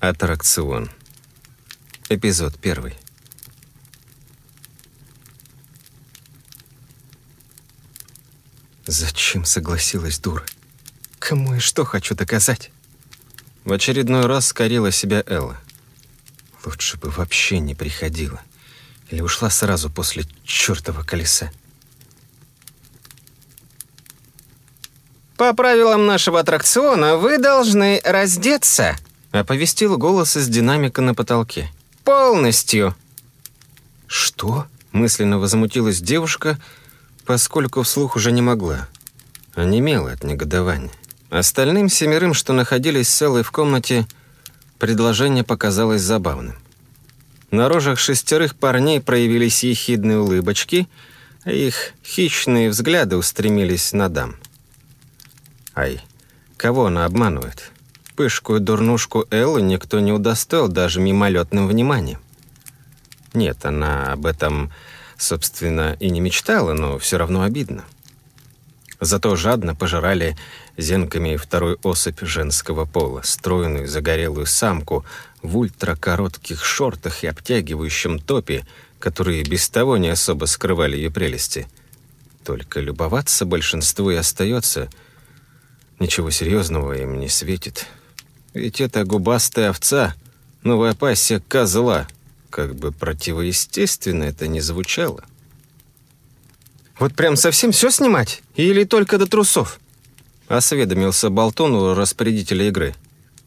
Аттракцион. Эпизод первый. Зачем согласилась дура? Кому и что хочу доказать? В очередной раз скорила себя Элла. Лучше бы вообще не приходила. Или ушла сразу после чертова колеса. «По правилам нашего аттракциона вы должны раздеться», оповестил голос из динамика на потолке. «Полностью». «Что?» – мысленно возмутилась девушка, поскольку вслух уже не могла. Онемела от негодования. Остальным семерым, что находились с в комнате, предложение показалось забавным. На рожах шестерых парней проявились ехидные улыбочки, а их хищные взгляды устремились на дам. Ай, кого она обманывает? Пышкую дурнушку Эллы никто не удостоил даже мимолетным вниманием. Нет, она об этом, собственно, и не мечтала, но все равно обидно. Зато жадно пожирали зенками второй особь женского пола, стройную загорелую самку в ультракоротких шортах и обтягивающем топе, которые без того не особо скрывали ее прелести. Только любоваться большинству и остается. Ничего серьезного им не светит. Ведь это губастая овца, новая пассия козла, как бы противоестественно это не звучало. «Вот прям совсем все снимать? Или только до трусов?» Осведомился Болтон у распорядителя игры.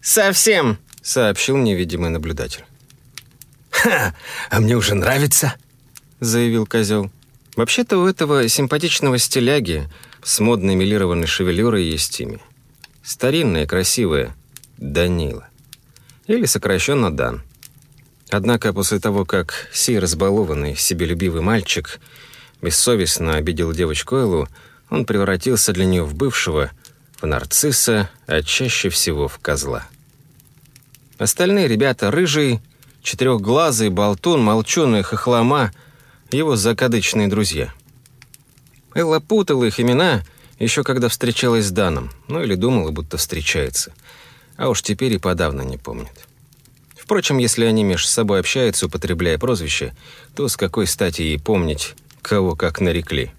«Совсем!» — сообщил невидимый наблюдатель. «Ха! А мне уже нравится!» — заявил козел. Вообще-то у этого симпатичного стиляги с модной милированной шевелюрой есть имя. Старинное, красивое, Данила. Или сокращенно Дан. Однако после того, как сей разбалованный, себелюбивый мальчик бессовестно обидел девочку Эллу, он превратился для нее в бывшего, в нарцисса, а чаще всего в козла. Остальные ребята рыжий, четырехглазый, болтун, молчун и хохлома — его закадычные друзья. Элла путала их имена еще когда встречалась с Даном, ну или думала, будто встречается. А уж теперь и подавно не помнит. Впрочем, если они между собой общаются, употребляя прозвище, то с какой стати ей помнить, кого как нарекли?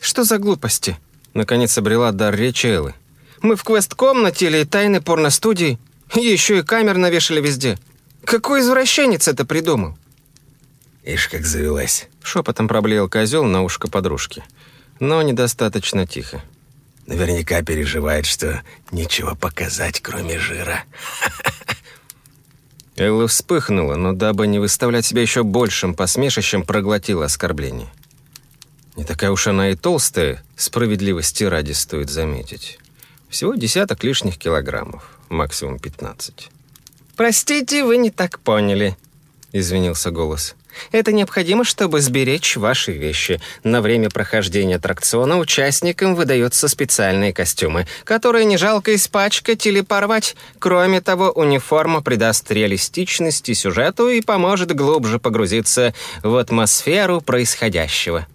«Что за глупости?» Наконец обрела дар речи Эллы. «Мы в квест-комнате или тайной порностудии? Еще и камер навешали везде. Какой извращенец это придумал?» «Ишь, как завелась!» Шепотом проблеял козел на ушко подружки. Но недостаточно тихо. Наверняка переживает, что нечего показать, кроме жира. Элла вспыхнула, но дабы не выставлять себя еще большим посмешищем, проглотила оскорбление. Не такая уж она и толстая, справедливости ради стоит заметить. Всего десяток лишних килограммов, максимум пятнадцать. «Простите, вы не так поняли», — извинился голос. Это необходимо, чтобы сберечь ваши вещи. На время прохождения аттракциона участникам выдаются специальные костюмы, которые не жалко испачкать или порвать. Кроме того, униформа придаст реалистичности сюжету и поможет глубже погрузиться в атмосферу происходящего.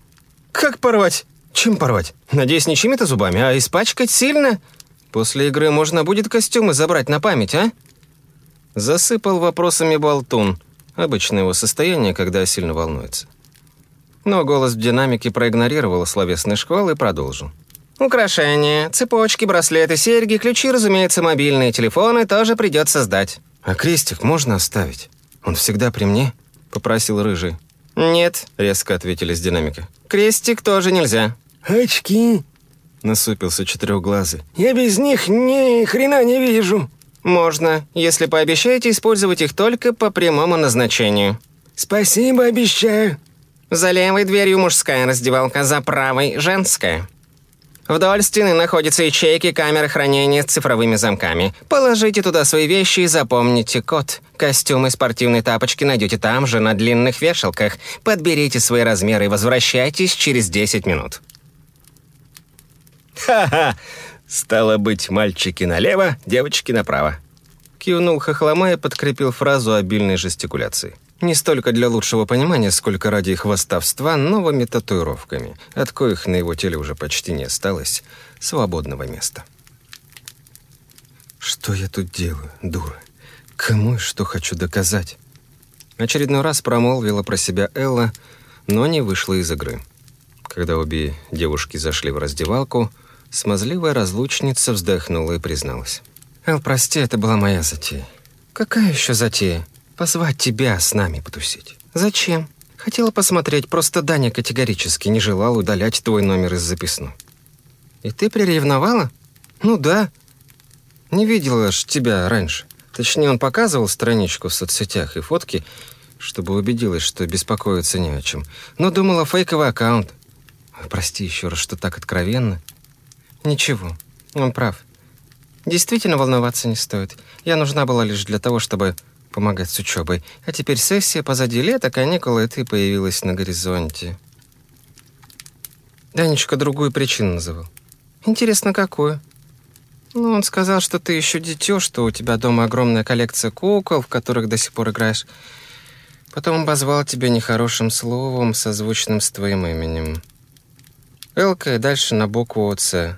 «Как порвать? Чем порвать? Надеюсь, не чьими-то зубами, а испачкать сильно? После игры можно будет костюмы забрать на память, а?» Засыпал вопросами Болтун – Обычное его состояние, когда сильно волнуется. Но голос в динамике проигнорировал словесный шквал и продолжил. «Украшения, цепочки, браслеты, серьги, ключи, разумеется, мобильные телефоны тоже придется сдать». «А крестик можно оставить? Он всегда при мне?» — попросил Рыжий. «Нет», — резко ответили с динамика. «Крестик тоже нельзя». «Очки?» — насупился четырехглазый. «Я без них ни хрена не вижу». «Можно, если пообещаете использовать их только по прямому назначению». «Спасибо, обещаю». За левой дверью мужская раздевалка, за правой – женская. Вдоль стены находятся ячейки камеры хранения с цифровыми замками. Положите туда свои вещи и запомните код. Костюмы и спортивные тапочки найдете там же, на длинных вешалках. Подберите свои размеры и возвращайтесь через 10 минут. «Ха-ха! «Стало быть, мальчики налево, девочки направо». Кивнул Хохлома и подкрепил фразу обильной жестикуляции. Не столько для лучшего понимания, сколько ради хвостовства новыми татуировками, от коих на его теле уже почти не осталось свободного места. «Что я тут делаю, дура? Кому и что хочу доказать? Очередной раз промолвила про себя Элла, но не вышла из игры. Когда обе девушки зашли в раздевалку, смазливая разлучница вздохнула и призналась. «Эл, прости, это была моя затея». «Какая еще затея? Позвать тебя с нами потусить». «Зачем?» «Хотела посмотреть, просто Даня категорически не желал удалять твой номер из записной». «И ты приревновала?» «Ну да. Не видела ж тебя раньше. Точнее, он показывал страничку в соцсетях и фотки, чтобы убедилась, что беспокоиться не о чем. Но думала, фейковый аккаунт. Прости еще раз, что так откровенно. Ничего, он прав. Действительно волноваться не стоит. Я нужна была лишь для того, чтобы помогать с учебой. А теперь сессия позади лета, каникулы, и ты появилась на горизонте. Данечка другую причину называл. Интересно, какую? Ну, он сказал, что ты еще дитё, что у тебя дома огромная коллекция кукол, в которых до сих пор играешь. Потом обозвал тебя нехорошим словом, созвучным с твоим именем. Элка и дальше на букву «Ц».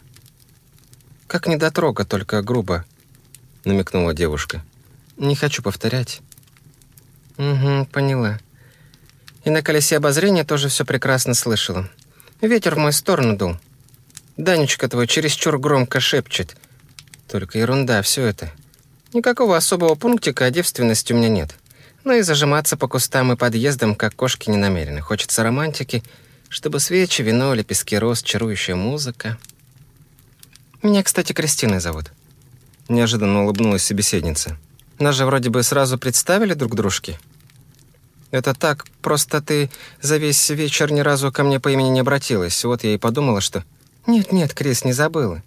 «Как недотрога, только грубо», — намекнула девушка. «Не хочу повторять». «Угу, поняла. И на колесе обозрения тоже все прекрасно слышала. Ветер в мою сторону дул. Данечка твой чересчур громко шепчет — только ерунда все это. Никакого особого пунктика о девственности у меня нет. Но и зажиматься по кустам и подъездам, как кошки, не намерены. Хочется романтики, чтобы свечи, вино, лепестки роз, чарующая музыка. Меня, кстати, Кристиной зовут. Неожиданно улыбнулась собеседница. Нас же вроде бы сразу представили друг дружке. Это так, просто ты за весь вечер ни разу ко мне по имени не обратилась. Вот я и подумала, что... Нет-нет, Крис, не забыла.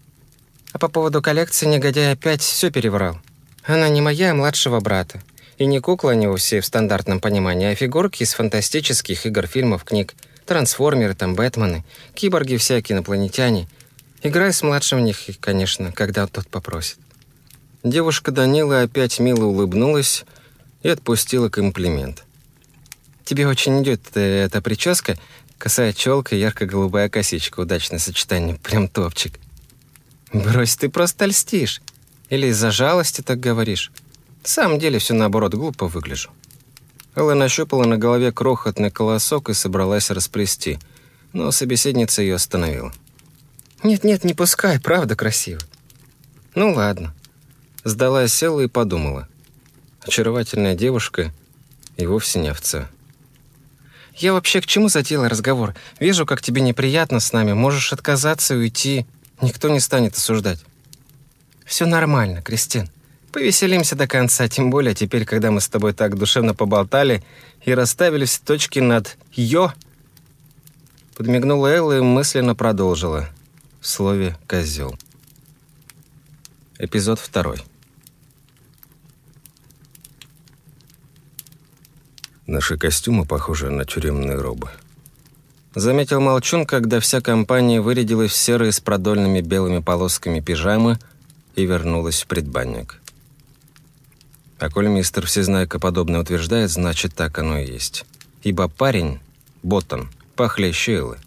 А по поводу коллекции негодяй опять все переврал. Она не моя, а младшего брата. И не кукла они у все в стандартном понимании, а фигурки из фантастических игр, фильмов, книг. Трансформеры, там, Бэтмены, киборги всякие, инопланетяне. Играй с младшим них, конечно, когда тот попросит. Девушка Данила опять мило улыбнулась и отпустила комплимент. «Тебе очень идет эта прическа, косая челка, ярко-голубая косичка, удачное сочетание, прям топчик. «Брось, ты просто льстишь. Или из-за жалости так говоришь. В самом деле все наоборот, глупо выгляжу». Элла нащупала на голове крохотный колосок и собралась расплести, но собеседница ее остановила. «Нет-нет, не пускай, правда красиво». «Ну ладно». Сдалась села и подумала. Очаровательная девушка и вовсе не овца. «Я вообще к чему затеяла разговор? Вижу, как тебе неприятно с нами. Можешь отказаться и уйти. Никто не станет осуждать. Все нормально, Кристин. Повеселимся до конца, тем более теперь, когда мы с тобой так душевно поболтали и расставили все точки над «ё». Подмигнула Элла и мысленно продолжила. В слове «козел». Эпизод второй. Наши костюмы похожи на тюремные робы. Заметил Молчун, когда вся компания вырядилась в серые с продольными белыми полосками пижамы и вернулась в предбанник. А коль мистер Всезнайка подобное утверждает, значит, так оно и есть. Ибо парень, Боттон, похлеще Эллы.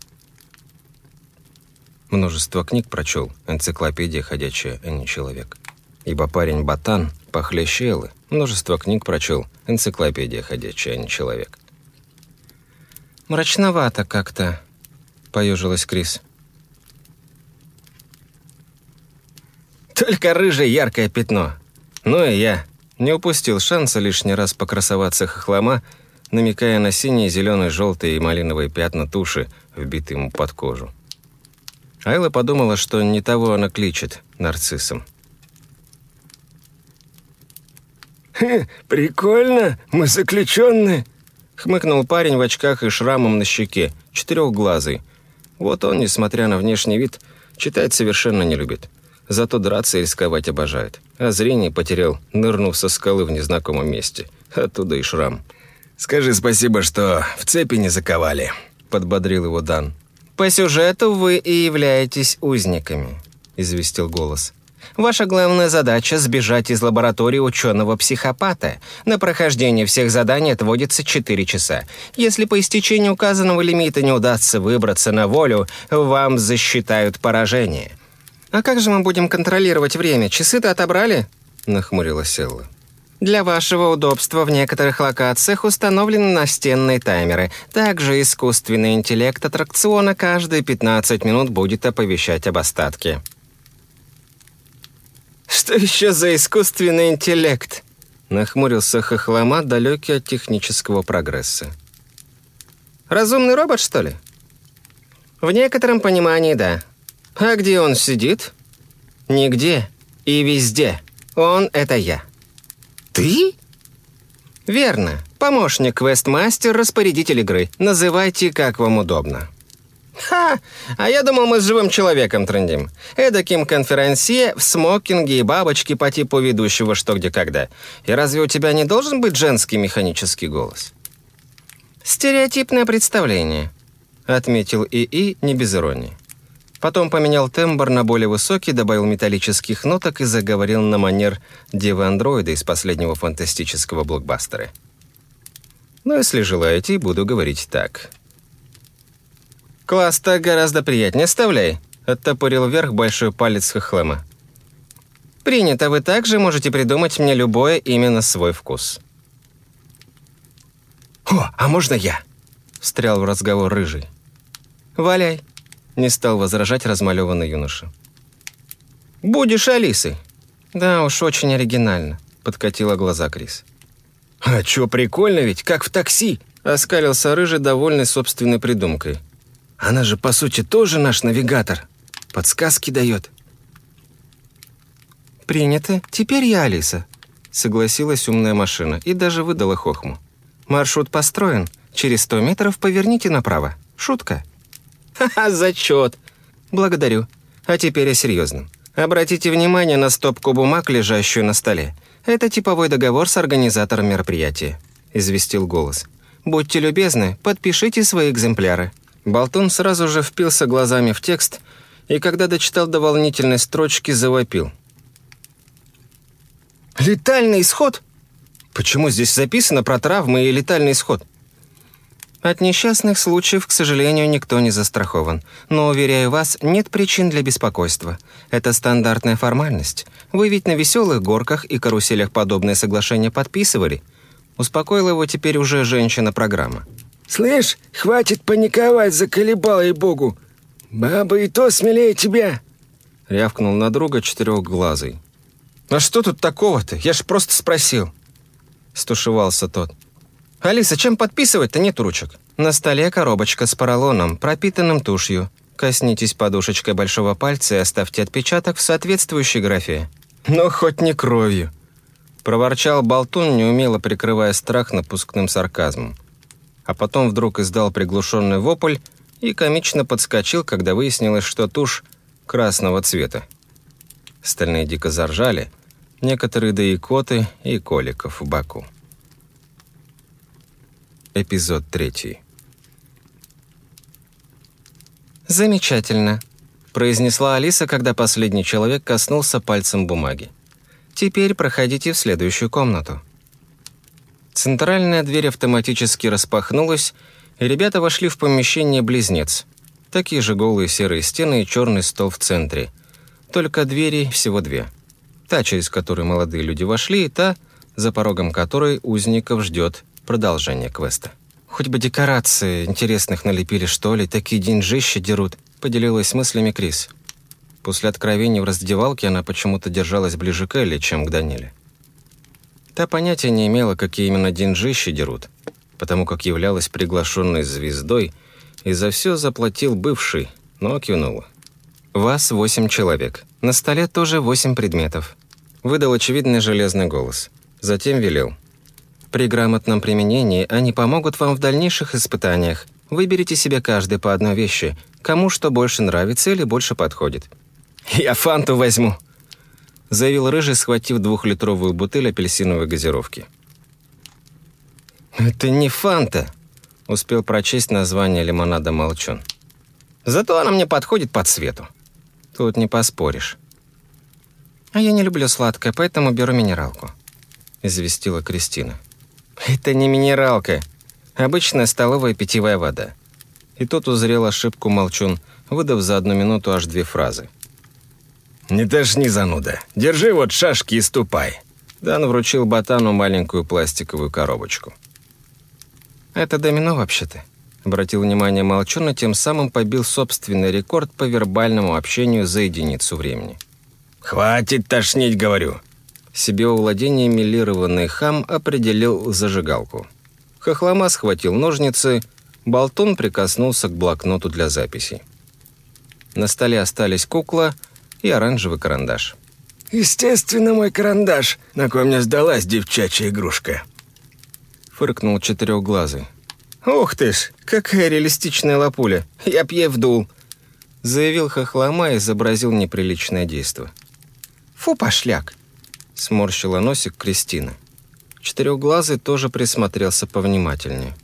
Множество книг прочел, энциклопедия ходячая, а не человек. Ибо парень Ботан, похлеще Эллы, множество книг прочел, энциклопедия ходячая, а не человек. «Мрачновато как-то», — поежилась Крис. «Только рыжее яркое пятно. Ну и я не упустил шанса лишний раз покрасоваться хохлома, намекая на синие, зеленые, желтые и малиновые пятна туши, вбитые ему под кожу. Айла подумала, что не того она кличет нарциссом. «Прикольно, мы заключенные», Хмыкнул парень в очках и шрамом на щеке, четырехглазый. Вот он, несмотря на внешний вид, читать совершенно не любит. Зато драться и рисковать обожает. А зрение потерял, нырнув со скалы в незнакомом месте. Оттуда и шрам. «Скажи спасибо, что в цепи не заковали», — подбодрил его Дан. «По сюжету вы и являетесь узниками», — известил голос. Ваша главная задача – сбежать из лаборатории ученого-психопата. На прохождение всех заданий отводится 4 часа. Если по истечению указанного лимита не удастся выбраться на волю, вам засчитают поражение. А как же мы будем контролировать время? Часы-то отобрали? нахмурилась Элла. Для вашего удобства в некоторых локациях установлены настенные таймеры. Также искусственный интеллект аттракциона каждые 15 минут будет оповещать об остатке. «Что еще за искусственный интеллект?» Нахмурился Хохлома, далекий от технического прогресса. «Разумный робот, что ли?» «В некотором понимании, да. А где он сидит?» «Нигде и везде. Он — это я». «Ты?» «Верно. Помощник квестмастер, распорядитель игры. Называйте, как вам удобно». «Ха! А я думал, мы с живым человеком трендим. Эдаким конферансье в смокинге и бабочке по типу ведущего «Что, где, когда». И разве у тебя не должен быть женский механический голос?» «Стереотипное представление», — отметил ИИ не без иронии. Потом поменял тембр на более высокий, добавил металлических ноток и заговорил на манер девы-андроида из последнего фантастического блокбастера. «Ну, если желаете, буду говорить так». «Класс, так гораздо приятнее. Оставляй», — оттопырил вверх большой палец Хохлема. «Принято. Вы также можете придумать мне любое имя на свой вкус». «О, а можно я?» — встрял в разговор Рыжий. «Валяй», — не стал возражать размалеванный юноша. «Будешь Алисой». «Да уж, очень оригинально», — подкатила глаза Крис. «А чё, прикольно ведь, как в такси!» — оскалился Рыжий, довольный собственной придумкой. Она же, по сути, тоже наш навигатор. Подсказки дает. «Принято. Теперь я Алиса», — согласилась умная машина и даже выдала хохму. «Маршрут построен. Через сто метров поверните направо. Шутка». «Ха-ха, зачет!» «Благодарю. А теперь о серьезном. Обратите внимание на стопку бумаг, лежащую на столе. Это типовой договор с организатором мероприятия», — известил голос. «Будьте любезны, подпишите свои экземпляры». Болтун сразу же впился глазами в текст и, когда дочитал до волнительной строчки, завопил. «Летальный исход? Почему здесь записано про травмы и летальный исход?» От несчастных случаев, к сожалению, никто не застрахован. Но, уверяю вас, нет причин для беспокойства. Это стандартная формальность. Вы ведь на веселых горках и каруселях подобные соглашения подписывали. Успокоила его теперь уже женщина-программа. «Слышь, хватит паниковать, заколебал ей-богу! Баба и то смелее тебя!» Рявкнул на друга четырехглазый. «А что тут такого-то? Я ж просто спросил!» Стушевался тот. «Алиса, чем подписывать-то нет ручек?» «На столе коробочка с поролоном, пропитанным тушью. Коснитесь подушечкой большого пальца и оставьте отпечаток в соответствующей графе». «Но хоть не кровью!» Проворчал болтун, неумело прикрывая страх напускным сарказмом а потом вдруг издал приглушенный вопль и комично подскочил, когда выяснилось, что тушь красного цвета. Остальные дико заржали, некоторые да и коты, и коликов в боку. Эпизод третий. «Замечательно», — произнесла Алиса, когда последний человек коснулся пальцем бумаги. «Теперь проходите в следующую комнату». Центральная дверь автоматически распахнулась, и ребята вошли в помещение «Близнец». Такие же голые серые стены и черный стол в центре. Только двери всего две. Та, через которую молодые люди вошли, и та, за порогом которой узников ждет продолжение квеста. «Хоть бы декорации интересных налепили, что ли, такие деньжища дерут», — поделилась мыслями Крис. После откровений в раздевалке она почему-то держалась ближе к Элли, чем к Даниле. Та понятия не имела, какие именно деньжищи дерут, потому как являлась приглашенной звездой, и за все заплатил бывший, но кивнула. «Вас восемь человек. На столе тоже восемь предметов», — выдал очевидный железный голос. Затем велел. «При грамотном применении они помогут вам в дальнейших испытаниях. Выберите себе каждый по одной вещи, кому что больше нравится или больше подходит». «Я фанту возьму», — заявил Рыжий, схватив двухлитровую бутыль апельсиновой газировки. «Это не фанта», — успел прочесть название лимонада Молчун. «Зато она мне подходит по цвету. Тут не поспоришь». «А я не люблю сладкое, поэтому беру минералку», — известила Кристина. «Это не минералка. Обычная столовая питьевая вода». И тут узрел ошибку Молчун, выдав за одну минуту аж две фразы. Не тошни, зануда. Держи вот шашки и ступай. Дан вручил ботану маленькую пластиковую коробочку. «Это домино вообще-то», — обратил внимание Молчун, и тем самым побил собственный рекорд по вербальному общению за единицу времени. «Хватит тошнить, говорю!» Себе у владения милированный хам определил зажигалку. Хохлома схватил ножницы, Болтун прикоснулся к блокноту для записей. На столе остались кукла и оранжевый карандаш. «Естественно, мой карандаш, на кой мне сдалась девчачья игрушка», — фыркнул четырехглазый. «Ух ты ж, какая реалистичная лапуля, я б ей вдул», — заявил Хохлома и изобразил неприличное действо. «Фу, пошляк!» — сморщила носик Кристина. Четырехглазый тоже присмотрелся повнимательнее.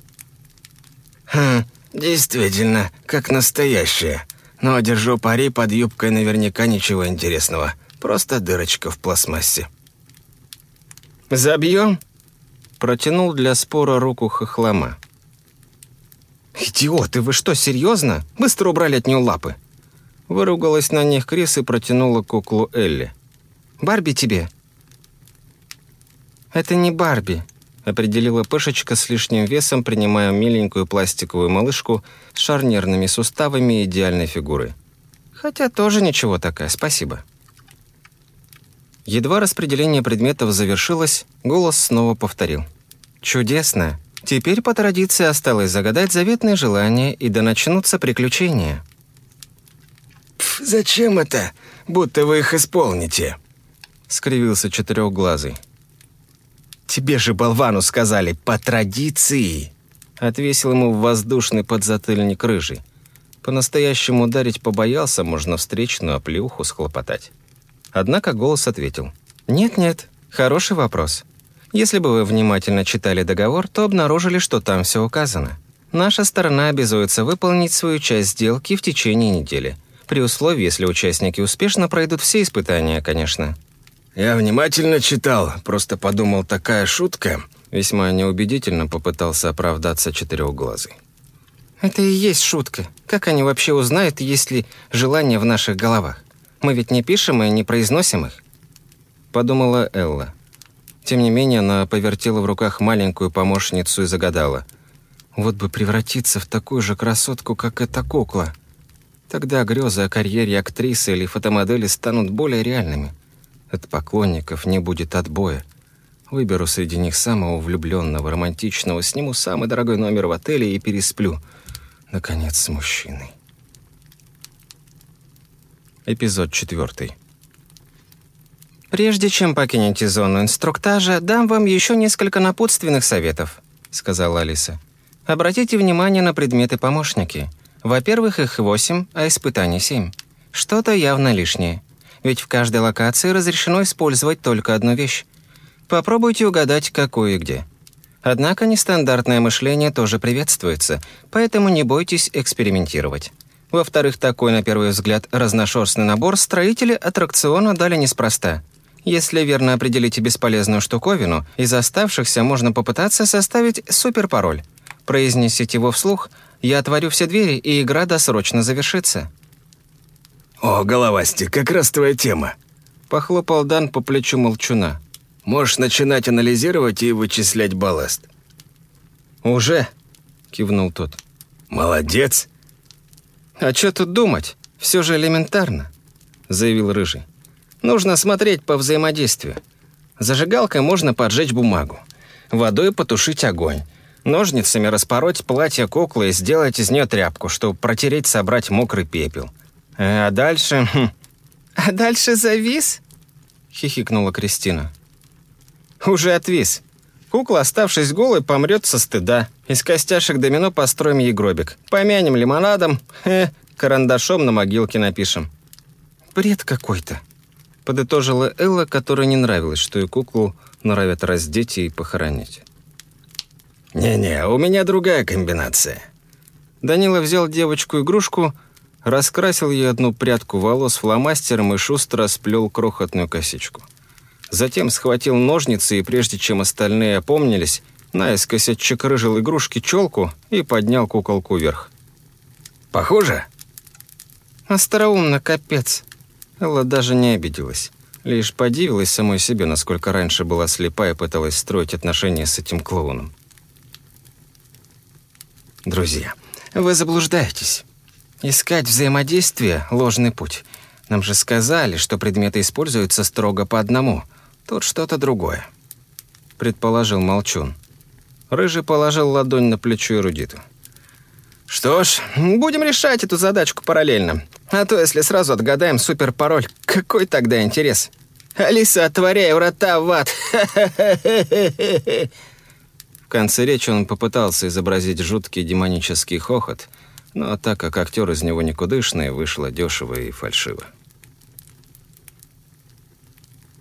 «Хм, действительно, как настоящая. Но держу пари, под юбкой наверняка ничего интересного. Просто дырочка в пластмассе». «Забьем?» Протянул для спора руку хохлома. «Идиоты, вы что, серьезно? Быстро убрали от нее лапы!» Выругалась на них Крис и протянула куклу Элли. «Барби тебе!» «Это не Барби», — определила Пышечка с лишним весом, принимая миленькую пластиковую малышку с шарнирными суставами и идеальной фигурой. «Хотя тоже ничего такая, спасибо». Едва распределение предметов завершилось, голос снова повторил. «Чудесно! Теперь по традиции осталось загадать заветные желания, и да начнутся приключения». «Зачем это? Будто вы их исполните», — скривился четырехглазый. «Тебе же, болвану, сказали, по традиции!» Отвесил ему воздушный подзатыльник рыжий. По-настоящему ударить побоялся, можно встречную оплеуху схлопотать. Однако голос ответил. «Нет-нет, хороший вопрос. Если бы вы внимательно читали договор, то обнаружили, что там все указано. Наша сторона обязуется выполнить свою часть сделки в течение недели. При условии, если участники успешно пройдут все испытания, конечно». «Я внимательно читал, просто подумал, такая шутка...» Весьма неубедительно попытался оправдаться четырехглазый. «Это и есть шутка. Как они вообще узнают, есть ли желание в наших головах? Мы ведь не пишем и не произносим их», — подумала Элла. Тем не менее, она повертела в руках маленькую помощницу и загадала. «Вот бы превратиться в такую же красотку, как эта кукла. Тогда грезы о карьере актрисы или фотомодели станут более реальными. От поклонников не будет отбоя. Выберу среди них самого влюбленного, романтичного, сниму самый дорогой номер в отеле и пересплю. Наконец, с мужчиной. Эпизод четвертый. «Прежде чем покинете зону инструктажа, дам вам еще несколько напутственных советов», — сказала Алиса. «Обратите внимание на предметы-помощники. Во-первых, их восемь, а испытаний семь. Что-то явно лишнее. Ведь в каждой локации разрешено использовать только одну вещь. Попробуйте угадать, какую и где. Однако нестандартное мышление тоже приветствуется, поэтому не бойтесь экспериментировать. Во-вторых, такой, на первый взгляд, разношерстный набор строители аттракциона дали неспроста. Если верно определите бесполезную штуковину, из оставшихся можно попытаться составить суперпароль. Произнесите его вслух, я отворю все двери, и игра досрочно завершится. «О, головастик, как раз твоя тема!» Похлопал Дан по плечу молчуна. «Можешь начинать анализировать и вычислять балласт». «Уже!» — кивнул тот. «Молодец!» «А что тут думать? Все же элементарно», — заявил Рыжий. «Нужно смотреть по взаимодействию. Зажигалкой можно поджечь бумагу, водой потушить огонь, ножницами распороть платье куклы и сделать из нее тряпку, чтобы протереть, собрать мокрый пепел. А дальше... Хм. «А дальше завис?» — хихикнула Кристина. «Уже отвис. Кукла, оставшись голой, помрет со стыда. Из костяшек домино построим ей гробик. Помянем лимонадом, э, карандашом на могилке напишем». «Бред какой-то», — подытожила Элла, которой не нравилось, что и куклу норовят раздеть и похоронить. «Не-не, у меня другая комбинация». Данила взял девочку-игрушку, раскрасил ей одну прядку волос фломастером и шустро сплел крохотную косичку. Затем схватил ножницы и, прежде чем остальные опомнились, наискось отчекрыжил игрушки челку и поднял куколку вверх. «Похоже?» «Остроумно, капец», Элла даже не обиделась. Лишь подивилась самой себе, насколько раньше была слепа и пыталась строить отношения с этим клоуном. Друзья, вы заблуждаетесь. Искать взаимодействие – ложный путь. Нам же сказали, что предметы используются строго по одному. Тут что-то другое. Предположил Молчун. Рыжий положил ладонь на плечо эрудиту. Что ж, будем решать эту задачку параллельно. А то, если сразу отгадаем суперпароль, какой тогда интерес? Алиса, отворяй врата в ад! В конце речи он попытался изобразить жуткий демонический хохот, но так как актер из него никудышный, вышло дешево и фальшиво.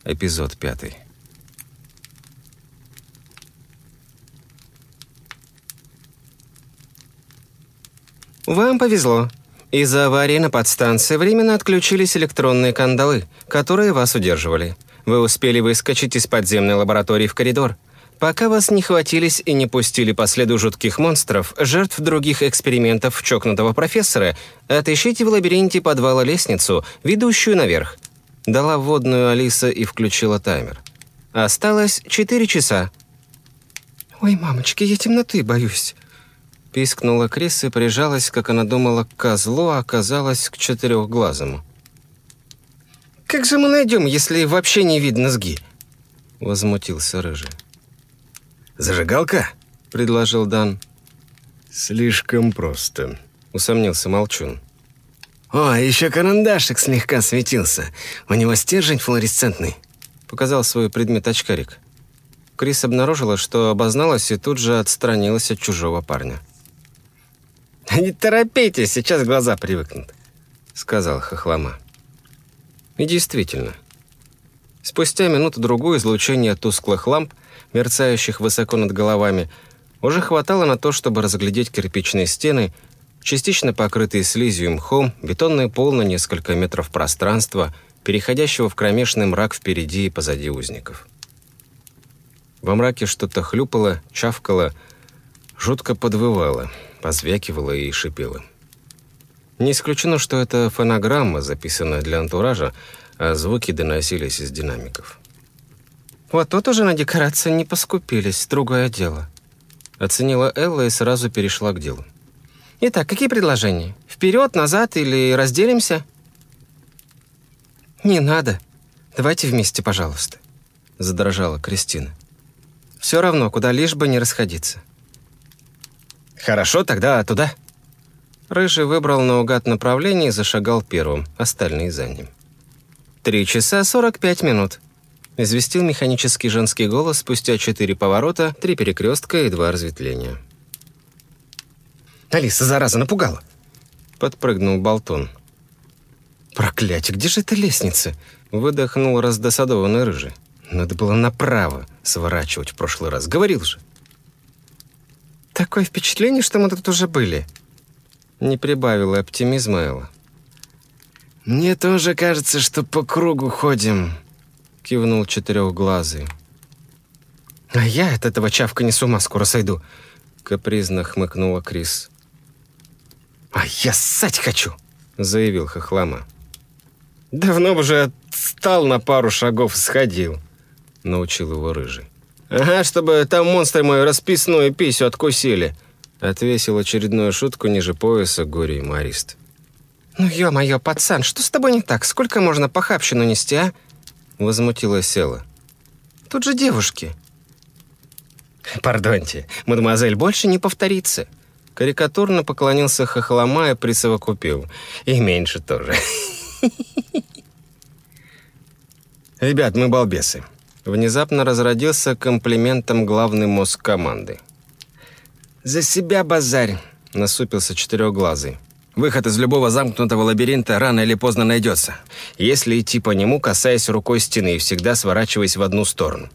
Эпизод пятый. Вам повезло. Из-за аварии на подстанции временно отключились электронные кандалы, которые вас удерживали. Вы успели выскочить из подземной лаборатории в коридор. Пока вас не хватились и не пустили по следу жутких монстров, жертв других экспериментов чокнутого профессора, отыщите в лабиринте подвала лестницу, ведущую наверх. Дала вводную Алиса и включила таймер. Осталось четыре часа. «Ой, мамочки, я темноты боюсь», Пискнула Крис и прижалась, как она думала, к козлу, а оказалась к четырехглазому. «Как же мы найдем, если вообще не видно сги?» Возмутился Рыжий. «Зажигалка?» — предложил Дан. «Слишком просто», — усомнился Молчун. «О, еще карандашик слегка светился. У него стержень флуоресцентный», — показал свой предмет очкарик. Крис обнаружила, что обозналась и тут же отстранилась от чужого парня. «Не торопитесь, сейчас глаза привыкнут», — сказал Хохлома. И действительно, спустя минуту-другую излучение тусклых ламп, мерцающих высоко над головами, уже хватало на то, чтобы разглядеть кирпичные стены, частично покрытые слизью и мхом, бетонный пол на несколько метров пространства, переходящего в кромешный мрак впереди и позади узников. Во мраке что-то хлюпало, чавкало, жутко подвывало — позвякивала и шипела. Не исключено, что это фонограмма, записанная для антуража, а звуки доносились из динамиков. «Вот тут уже на декорации не поскупились, другое дело», оценила Элла и сразу перешла к делу. «Итак, какие предложения? Вперед, назад или разделимся?» «Не надо. Давайте вместе, пожалуйста», задрожала Кристина. «Все равно, куда лишь бы не расходиться». «Хорошо, тогда туда». Рыжий выбрал наугад направление и зашагал первым, остальные за ним. «Три часа сорок пять минут», — известил механический женский голос спустя четыре поворота, три перекрестка и два разветвления. «Алиса, зараза, напугала!» — подпрыгнул Болтон. «Проклятие, где же эта лестница?» — выдохнул раздосадованный Рыжий. «Надо было направо сворачивать в прошлый раз, говорил же». Такое впечатление, что мы тут уже были. Не прибавила оптимизма Элла. «Мне тоже кажется, что по кругу ходим», — кивнул четырехглазый. «А я от этого чавка не с ума скоро сойду», — капризно хмыкнула Крис. «А я ссать хочу», — заявил Хохлома. «Давно уже отстал на пару шагов сходил», — научил его Рыжий. «Ага, чтобы там монстры мою расписную писю откусили», отвесил очередную шутку ниже пояса горе-юморист. «Ну, ё-моё, пацан, что с тобой не так? Сколько можно похабщину нести, а?» Возмутилась Села. «Тут же девушки». «Пардоньте, мадемуазель, больше не повторится». Карикатурно поклонился Хохлома и присовокупил. «И меньше тоже». «Ребят, мы балбесы. Внезапно разродился комплиментом главный мозг команды. «За себя базарь!» — насупился четырехглазый. «Выход из любого замкнутого лабиринта рано или поздно найдется, если идти по нему, касаясь рукой стены и всегда сворачиваясь в одну сторону».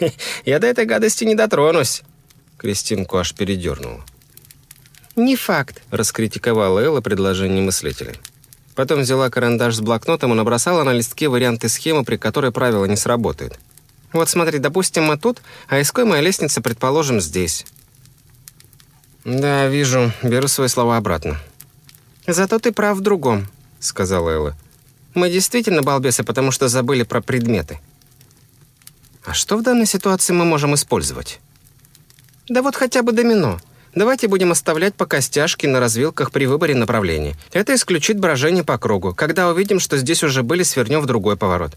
«Я до этой гадости не дотронусь!» Кристинку аж передернула. «Не факт», — раскритиковала Элла предложение мыслителя. Потом взяла карандаш с блокнотом и набросала на листке варианты схемы, при которой правило не сработает. «Вот смотри, допустим, мы тут, а искомая лестница, предположим, здесь». «Да, вижу. Беру свои слова обратно». «Зато ты прав в другом», — сказала Элла. Мы действительно балбесы, потому что забыли про предметы. А что в данной ситуации мы можем использовать? Да вот хотя бы домино. Давайте будем оставлять по костяшке на развилках при выборе направления. Это исключит брожение по кругу. Когда увидим, что здесь уже были, свернем в другой поворот.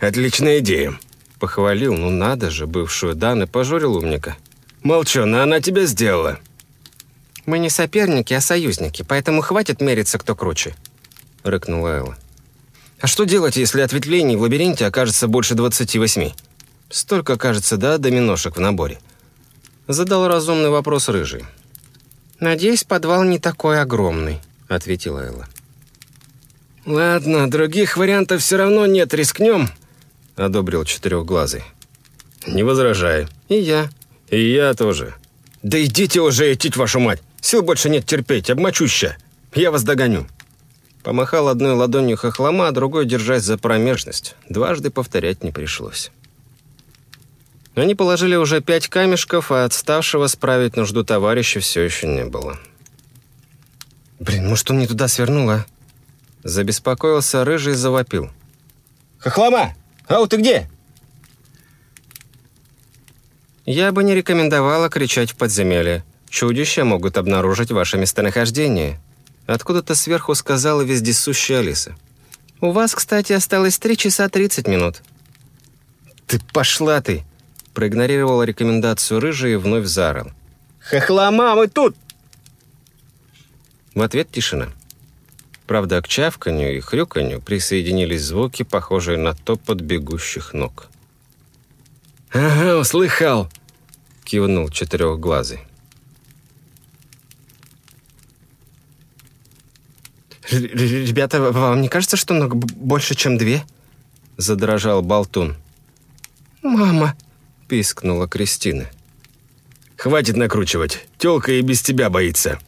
Отличная идея. Похвалил, ну надо же, бывшую Дан и пожурил умника. Молчу, но она тебя сделала. Мы не соперники, а союзники, поэтому хватит мериться, кто круче. Рыкнула Элла. А что делать, если ответвлений в лабиринте окажется больше 28? Столько, кажется, да, доминошек в наборе. Задал разумный вопрос Рыжий. «Надеюсь, подвал не такой огромный», — ответила Элла. «Ладно, других вариантов все равно нет, рискнем», — одобрил Четырехглазый. «Не возражай». «И я». «И я тоже». «Да идите уже, идите вашу мать! Сил больше нет терпеть, обмочуща! Я вас догоню!» Помахал одной ладонью хохлома, а другой держась за промежность. Дважды повторять не пришлось. Они положили уже пять камешков, а отставшего справить нужду товарища все еще не было. «Блин, может, он не туда свернул, а?» Забеспокоился рыжий и завопил. «Хохлома! Ау, ты где?» «Я бы не рекомендовала кричать в подземелье. Чудища могут обнаружить ваше местонахождение», Откуда-то сверху сказала вездесущая Алиса. «У вас, кстати, осталось три часа тридцать минут». «Ты пошла ты!» Проигнорировала рекомендацию рыжий и вновь заорал. «Хохлома, мы тут!» В ответ тишина. Правда, к чавканью и хрюканью присоединились звуки, похожие на топот бегущих ног. «Ага, услыхал!» — кивнул четырехглазый. «Ребята, вам не кажется, что ног больше, чем две?» Задрожал Болтун. «Мама!» — пискнула Кристина. «Хватит накручивать, тёлка и без тебя боится!»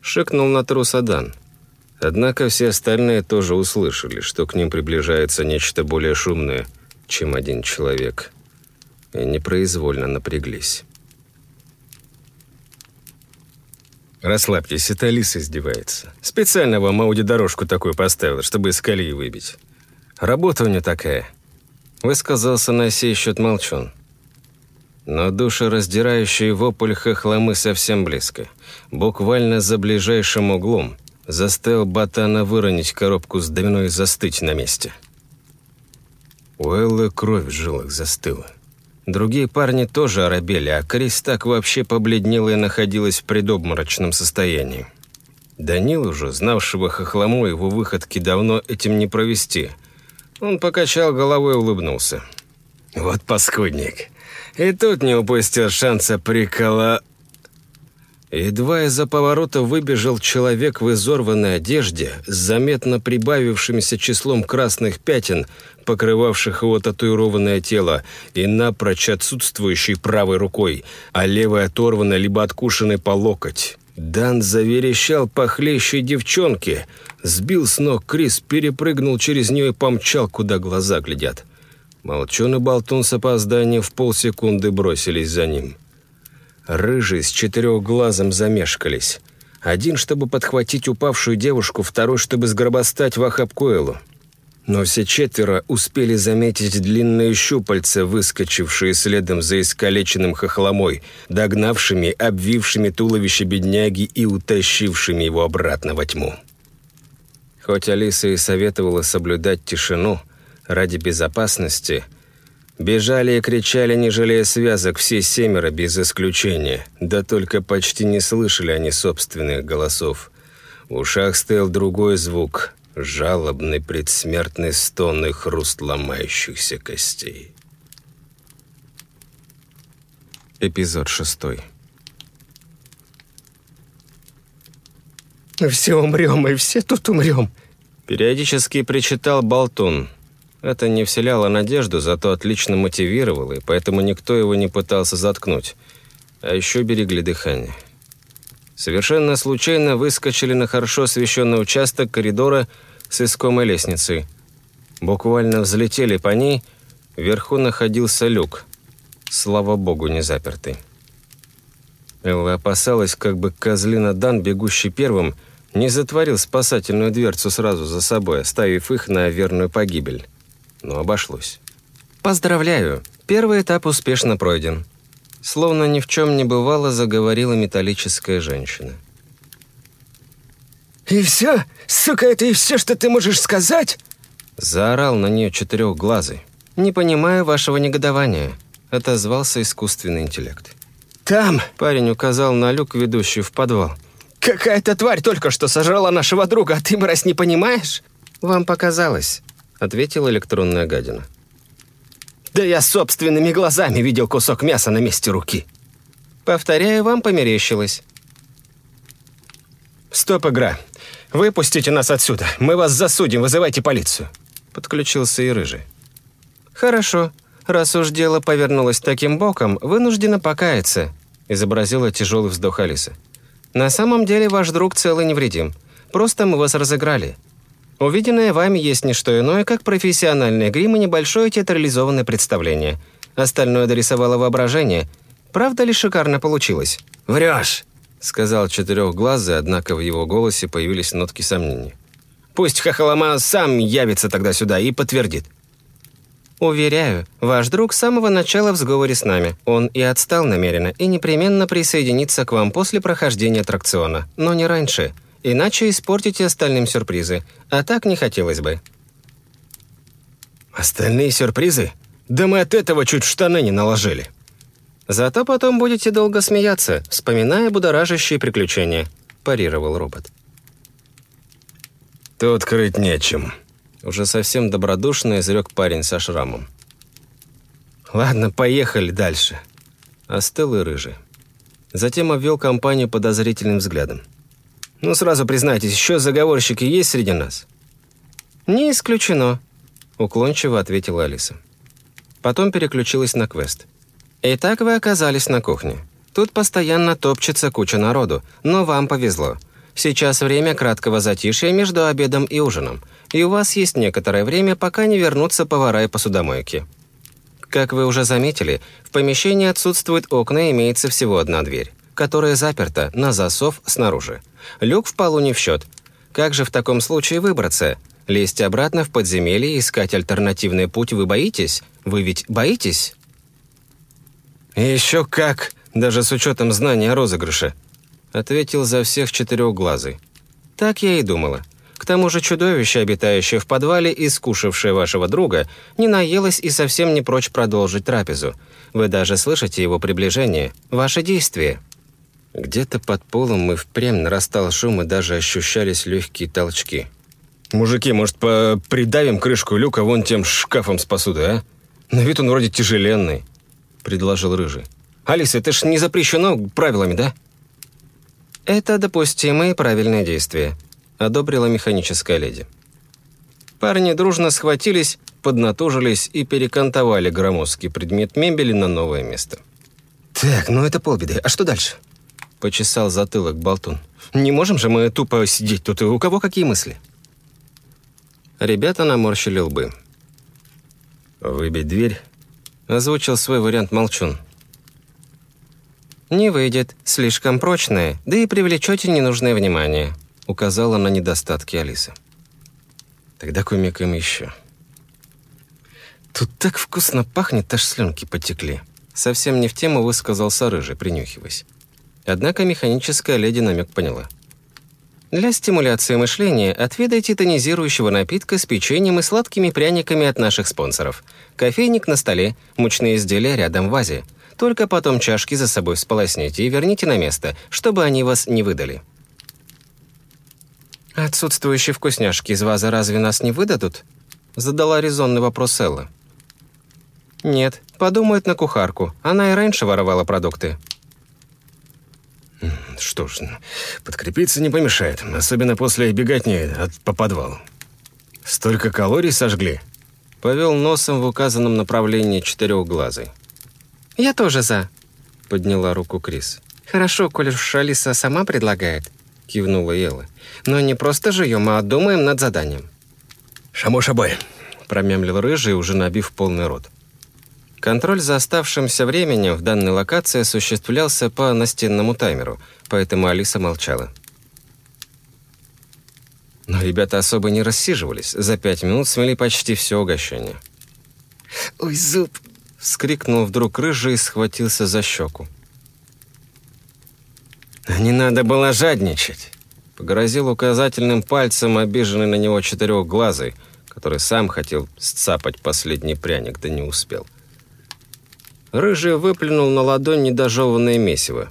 Шикнул на трус Адан. Однако все остальные тоже услышали, что к ним приближается нечто более шумное, чем один человек. И непроизвольно напряглись. «Расслабьтесь, это Алиса издевается. Специально вам аудиодорожку такую поставила, чтобы из колеи выбить. Работа у нее такая». Высказался на сей счет молчун. Но душераздирающий вопль хохломы совсем близко. Буквально за ближайшим углом заставил Батана выронить коробку с домино и застыть на месте. У Эллы кровь в жилах застыла. Другие парни тоже оробели, а Крис так вообще побледнела и находилась в предобморочном состоянии. Данил уже, знавшего хохлому его выходки, давно этим не провести. Он покачал головой и улыбнулся. «Вот паскудник. И тут не упустил шанса прикола...» Едва из-за поворота выбежал человек в изорванной одежде с заметно прибавившимся числом красных пятен, покрывавших его татуированное тело, и напрочь отсутствующей правой рукой, а левой оторванной либо откушенной по локоть. Дан заверещал похлеще девчонки, сбил с ног Крис, перепрыгнул через нее и помчал, куда глаза глядят. Молчун и Болтун с опозданием в полсекунды бросились за ним. Рыжие с четырехглазом замешкались. Один, чтобы подхватить упавшую девушку, второй, чтобы сгробастать в охапку. Но все четверо успели заметить длинные щупальца, выскочившие следом за искалеченным хохломой, догнавшими, обвившими туловище бедняги и утащившими его обратно во тьму. Хоть Алиса и советовала соблюдать тишину ради безопасности – Бежали и кричали, не жалея связок, все семеро без исключения. Да только почти не слышали они собственных голосов. В ушах стоял другой звук – жалобный предсмертный стон и хруст ломающихся костей. Эпизод шестой. «Все умрем, и все тут умрем», – периодически причитал Болтун – это не вселяло надежду, зато отлично мотивировало, и поэтому никто его не пытался заткнуть. А еще берегли дыхание. Совершенно случайно выскочили на хорошо освещенный участок коридора с искомой лестницей. Буквально взлетели по ней, вверху находился люк. Слава богу, не запертый. Элла опасалась, как бы козлина Дан, бегущий первым, Не затворил спасательную дверцу сразу за собой, оставив их на верную погибель. Но обошлось. «Поздравляю, первый этап успешно пройден», Словно ни в чем не бывало, заговорила металлическая женщина. «И все? Сука, это и все, что ты можешь сказать?» Заорал на нее четырехглазый. «Не понимаю вашего негодования», — отозвался искусственный интеллект. «Там!» — парень указал на люк, ведущий в подвал. «Какая-то тварь только что сожрала нашего друга, а ты, мразь, не понимаешь?» «Вам показалось», — ответила электронная гадина. Да я собственными глазами видел кусок мяса на месте руки. Повторяю, вам померещилось. Стоп, игра. Выпустите нас отсюда. Мы вас засудим, вызывайте полицию. Подключился и Рыжий. Хорошо. Раз уж дело повернулось таким боком, вынуждена покаяться, изобразила тяжелый вздох Алиса. На самом деле ваш друг цел и невредим. Просто мы вас разыграли. Увиденное вами есть не что иное, как профессиональный грим и небольшое театрализованное представление. Остальное дорисовало воображение. Правда ли шикарно получилось? «Врешь!» — сказал четырехглазый, однако в его голосе появились нотки сомнений. «Пусть Хахалама сам явится тогда сюда и подтвердит». «Уверяю, ваш друг с самого начала в сговоре с нами. Он и отстал намеренно, и непременно присоединится к вам после прохождения аттракциона, но не раньше». Иначе испортите остальным сюрпризы, а так не хотелось бы». «Остальные сюрпризы? Да мы от этого чуть штаны не наложили». «Зато потом будете долго смеяться, вспоминая будоражащие приключения», – парировал робот. «Тут крыть нечем», – уже совсем добродушно изрек парень со шрамом. «Ладно, поехали дальше», – остыл и рыжий. Затем обвел компанию подозрительным взглядом. Ну, сразу признайтесь, еще заговорщики есть среди нас?» «Не исключено», — уклончиво ответила Алиса. Потом переключилась на квест. «Итак, вы оказались на кухне. Тут постоянно топчется куча народу, но вам повезло. Сейчас время краткого затишья между обедом и ужином, и у вас есть некоторое время, пока не вернутся повара и посудомойки. Как вы уже заметили, в помещении отсутствуют окна и имеется всего одна дверь которая заперта на засов снаружи. Люк в полу не в счет. Как же в таком случае выбраться? Лезть обратно в подземелье и искать альтернативный путь вы боитесь? Вы ведь боитесь? «Еще как, даже с учетом знания о розыгрыше», ответил за всех четырехглазый. «Так я и думала. К тому же чудовище, обитающее в подвале и скушавшее вашего друга, не наелось и совсем не прочь продолжить трапезу. Вы даже слышите его приближение, ваши действия». Где-то под полом мы впрямь нарастал шум и даже ощущались легкие толчки. «Мужики, может, придавим крышку люка вон тем шкафом с посудой, а? На вид он вроде тяжеленный», — предложил Рыжий. «Алиса, это ж не запрещено правилами, да?» «Это допустимые правильные действия», — одобрила механическая леди. Парни дружно схватились, поднатужились и перекантовали громоздкий предмет мебели на новое место. «Так, ну это полбеды. А что дальше?» — почесал затылок Болтун. «Не можем же мы тупо сидеть тут, у кого какие мысли?» Ребята наморщили лбы. «Выбить дверь?» — озвучил свой вариант Молчун. «Не выйдет, слишком прочная, да и привлечете ненужное внимание», — указала на недостатки Алиса. «Тогда кумекаем еще». «Тут так вкусно пахнет, аж слюнки потекли», — совсем не в тему высказался Рыжий, принюхиваясь. Однако механическая леди намек поняла. Для стимуляции мышления отведайте тонизирующего напитка с печеньем и сладкими пряниками от наших спонсоров. Кофейник на столе, мучные изделия рядом в вазе. Только потом чашки за собой сполосните и верните на место, чтобы они вас не выдали. «Отсутствующие вкусняшки из вазы разве нас не выдадут?» Задала резонный вопрос Элла. «Нет, подумают на кухарку. Она и раньше воровала продукты». Что ж, подкрепиться не помешает, особенно после беготни от, по подвалу. Столько калорий сожгли. Повел носом в указанном направлении четырехглазый. «Я тоже за», — подняла руку Крис. «Хорошо, коль уж Алиса сама предлагает», — кивнула Елла. «Но не просто живем, а думаем над заданием». «Шамош-обой», — промямлил Рыжий, уже набив полный рот. Контроль за оставшимся временем в данной локации осуществлялся по настенному таймеру, поэтому Алиса молчала. Но ребята особо не рассиживались. За пять минут смели почти все угощение. «Ой, зуб!» — вскрикнул вдруг рыжий и схватился за щеку. «Не надо было жадничать!» Погрозил указательным пальцем обиженный на него четырехглазый, который сам хотел сцапать последний пряник, да не успел. Рыжий выплюнул на ладонь недожеванное месиво.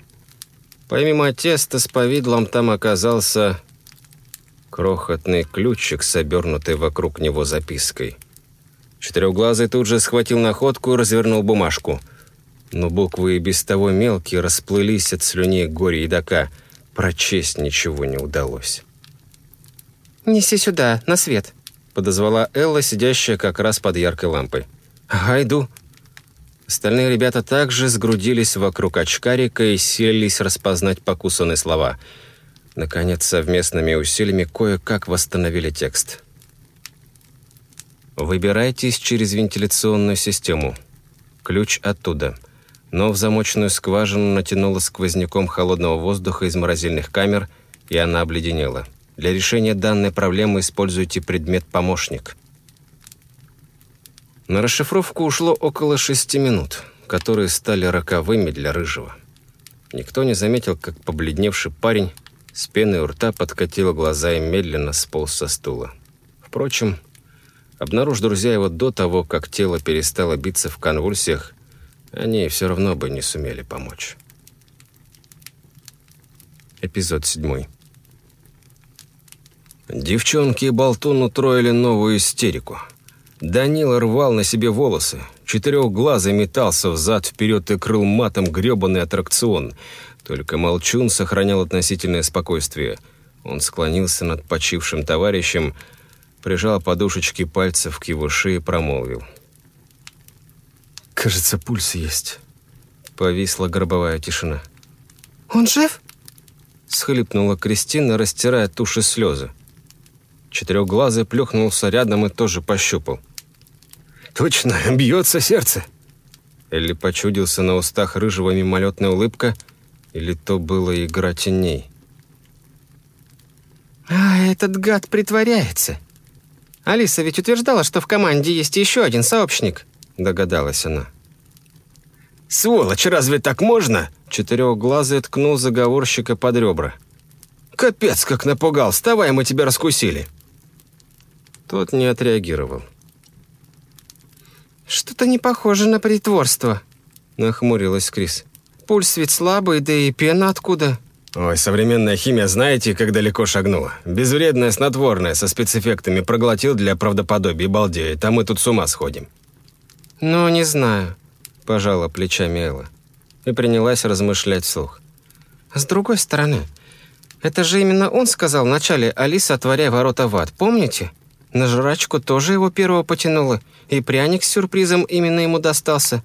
Помимо теста с повидлом там оказался крохотный ключик с обернутой вокруг него запиской. Четырехглазый тут же схватил находку и развернул бумажку. Но буквы и без того мелкие расплылись от слюней горя едока. Прочесть ничего не удалось. «Неси сюда, на свет», — подозвала Элла, сидящая как раз под яркой лампой. «Ага, иду». Остальные ребята также сгрудились вокруг очкарика и селились распознать покусанные слова. Наконец, совместными усилиями кое-как восстановили текст. «Выбирайтесь через вентиляционную систему. Ключ оттуда». Но в замочную скважину натянуло сквозняком холодного воздуха из морозильных камер, и она обледенела. Для решения данной проблемы используйте предмет-помощник – на расшифровку ушло около шести минут, которые стали роковыми для Рыжего. Никто не заметил, как побледневший парень с пеной у рта подкатил глаза и медленно сполз со стула. Впрочем, обнаружив друзья его до того, как тело перестало биться в конвульсиях, они все равно бы не сумели помочь. Эпизод седьмой. Девчонки и болтун утроили новую истерику – Данила рвал на себе волосы. Четырехглазый метался взад-вперед и крыл матом гребаный аттракцион. Только Молчун сохранял относительное спокойствие. Он склонился над почившим товарищем, прижал подушечки пальцев к его шее и промолвил. «Кажется, пульс есть». Повисла гробовая тишина. «Он жив?» Схлипнула Кристина, растирая туши слезы. Четырехглазый плюхнулся рядом и тоже пощупал. «Точно, бьется сердце!» Или почудился на устах рыжего мимолетная улыбка, или то было игра теней. «А, этот гад притворяется. Алиса ведь утверждала, что в команде есть еще один сообщник», догадалась она. «Сволочь, разве так можно?» Четырехглазый ткнул заговорщика под ребра. «Капец, как напугал! Вставай, мы тебя раскусили!» Тот не отреагировал. «Что-то не похоже на притворство», — нахмурилась Крис. «Пульс ведь слабый, да и пена откуда?» «Ой, современная химия, знаете, как далеко шагнула. Безвредное снотворное со спецэффектами проглотил для правдоподобия балдеет, а мы тут с ума сходим». «Ну, не знаю», — пожала плечами Элла и принялась размышлять вслух. «С другой стороны, это же именно он сказал вначале «Алиса, отворяй ворота в ад», помните?» На жрачку тоже его первого потянуло, и пряник с сюрпризом именно ему достался.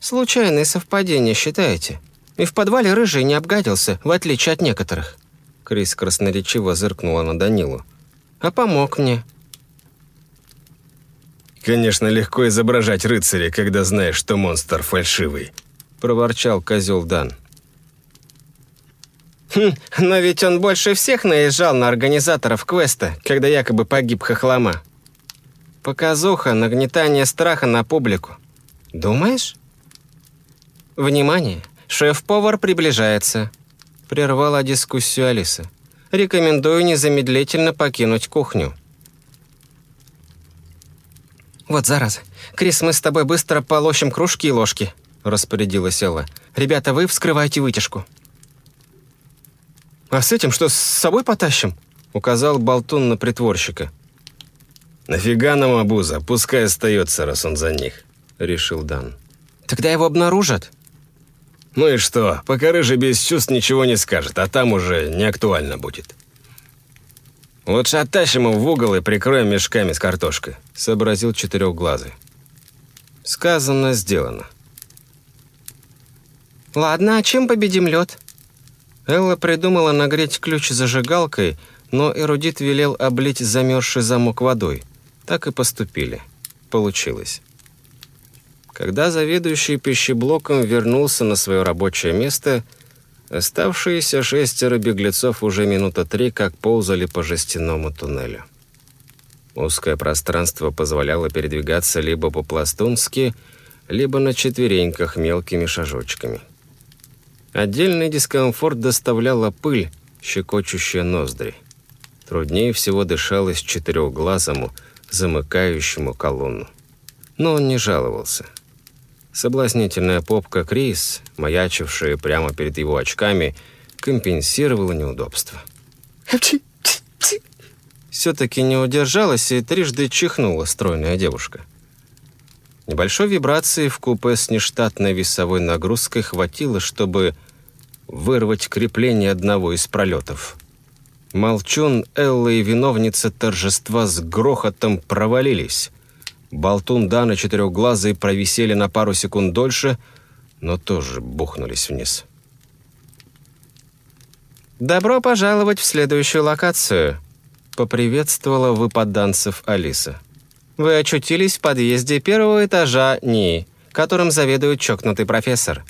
Случайное совпадение, считаете? И в подвале рыжий не обгадился, в отличие от некоторых. Крис красноречиво зыркнула на Данилу. А помог мне. «Конечно, легко изображать рыцаря, когда знаешь, что монстр фальшивый», — проворчал козел Дан. Хм, но ведь он больше всех наезжал на организаторов квеста, когда якобы погиб Хохлома. Показуха, нагнетание страха на публику. Думаешь? Внимание, шеф-повар приближается. Прервала дискуссию Алиса. Рекомендую незамедлительно покинуть кухню. «Вот зараза. Крис, мы с тобой быстро полощем кружки и ложки», — распорядилась Элла. «Ребята, вы вскрывайте вытяжку». «А с этим что, с собой потащим?» — указал болтун на притворщика. «Нафига нам обуза? Пускай остается, раз он за них», — решил Дан. «Тогда его обнаружат». «Ну и что? Пока рыжий без чувств ничего не скажет, а там уже не актуально будет». «Лучше оттащим его в угол и прикроем мешками с картошкой», — сообразил четырехглазый. Сказано, сделано. «Ладно, а чем победим лед?» Элла придумала нагреть ключ зажигалкой, но эрудит велел облить замерзший замок водой. Так и поступили. Получилось. Когда заведующий пищеблоком вернулся на свое рабочее место, Оставшиеся шестеро беглецов уже минута три как ползали по жестяному туннелю. Узкое пространство позволяло передвигаться либо по-пластунски, либо на четвереньках мелкими шажочками. Отдельный дискомфорт доставляла пыль, щекочущая ноздри. Труднее всего дышалось четырехглазому, замыкающему колонну. Но он не жаловался. Соблазнительная попка Крис, маячившая прямо перед его очками, компенсировала неудобство. Все-таки не удержалась и трижды чихнула стройная девушка. Небольшой вибрации в купе с нештатной весовой нагрузкой хватило, чтобы вырвать крепление одного из пролетов. Молчун, Элла и виновница торжества с грохотом провалились. Болтун Дан и Четырехглазый провисели на пару секунд дольше, но тоже бухнулись вниз. «Добро пожаловать в следующую локацию», — поприветствовала выпаданцев Алиса. «Вы очутились в подъезде первого этажа НИИ, которым заведует чокнутый профессор.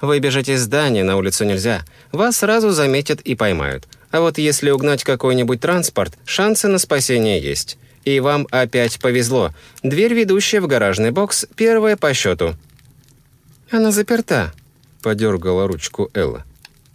Выбежать из здания на улицу нельзя, вас сразу заметят и поймают. А вот если угнать какой-нибудь транспорт, шансы на спасение есть. И вам опять повезло. Дверь, ведущая в гаражный бокс, первая по счету». «Она заперта», — подергала ручку Элла.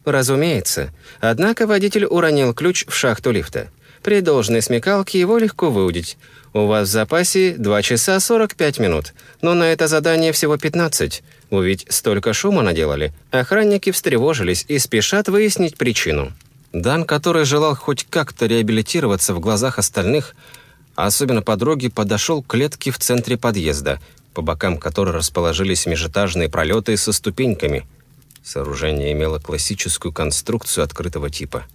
«Разумеется. Однако водитель уронил ключ в шахту лифта. При должной смекалке его легко выудить. У вас в запасе 2 часа 45 минут, но на это задание всего 15. Вы ведь столько шума наделали. Охранники встревожились и спешат выяснить причину». Дан, который желал хоть как-то реабилитироваться в глазах остальных, особенно подруги, подошел к клетке в центре подъезда, по бокам которой расположились межэтажные пролеты со ступеньками. Сооружение имело классическую конструкцию открытого типа.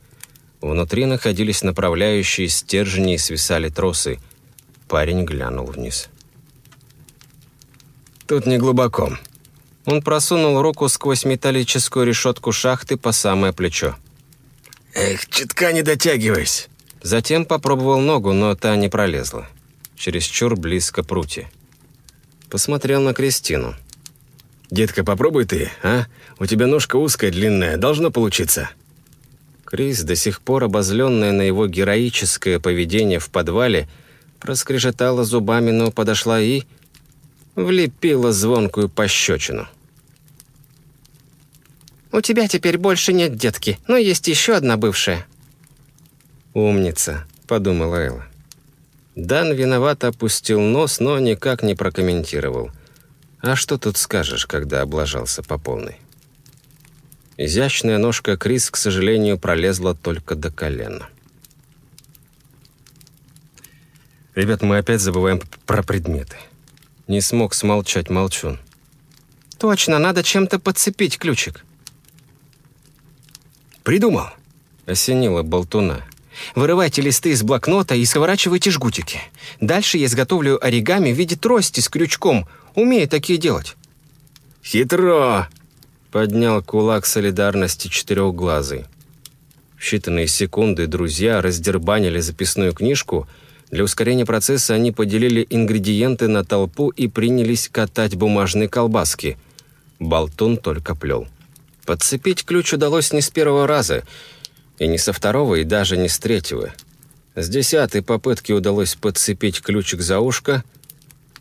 Внутри находились направляющие стержни и свисали тросы. Парень глянул вниз. «Тут не глубоко». Он просунул руку сквозь металлическую решетку шахты по самое плечо. Эх, чутка не дотягивайся. Затем попробовал ногу, но та не пролезла. Чересчур близко прутья. Посмотрел на Кристину. «Детка, попробуй ты, а? У тебя ножка узкая, длинная, должно получиться». Крис, до сих пор обозленная на его героическое поведение в подвале, проскрежетала зубами, но подошла и влепила звонкую пощечину. «У тебя теперь больше нет детки, но есть еще одна бывшая». «Умница», — подумала Элла. Дан виновато опустил нос, но никак не прокомментировал. «А что тут скажешь, когда облажался по полной?» Изящная ножка Крис, к сожалению, пролезла только до колена. «Ребят, мы опять забываем про предметы». Не смог смолчать молчун. «Точно, надо чем-то подцепить ключик». «Придумал!» — осенила болтуна. «Вырывайте листы из блокнота и сворачивайте жгутики. Дальше я изготовлю оригами в виде трости с крючком. Умею такие делать». «Хитро!» — поднял кулак солидарности четырехглазый. В считанные секунды друзья раздербанили записную книжку. Для ускорения процесса они поделили ингредиенты на толпу и принялись катать бумажные колбаски. Болтун только плел. Подцепить ключ удалось не с первого раза, и не со второго, и даже не с третьего. С десятой попытки удалось подцепить ключик за ушко,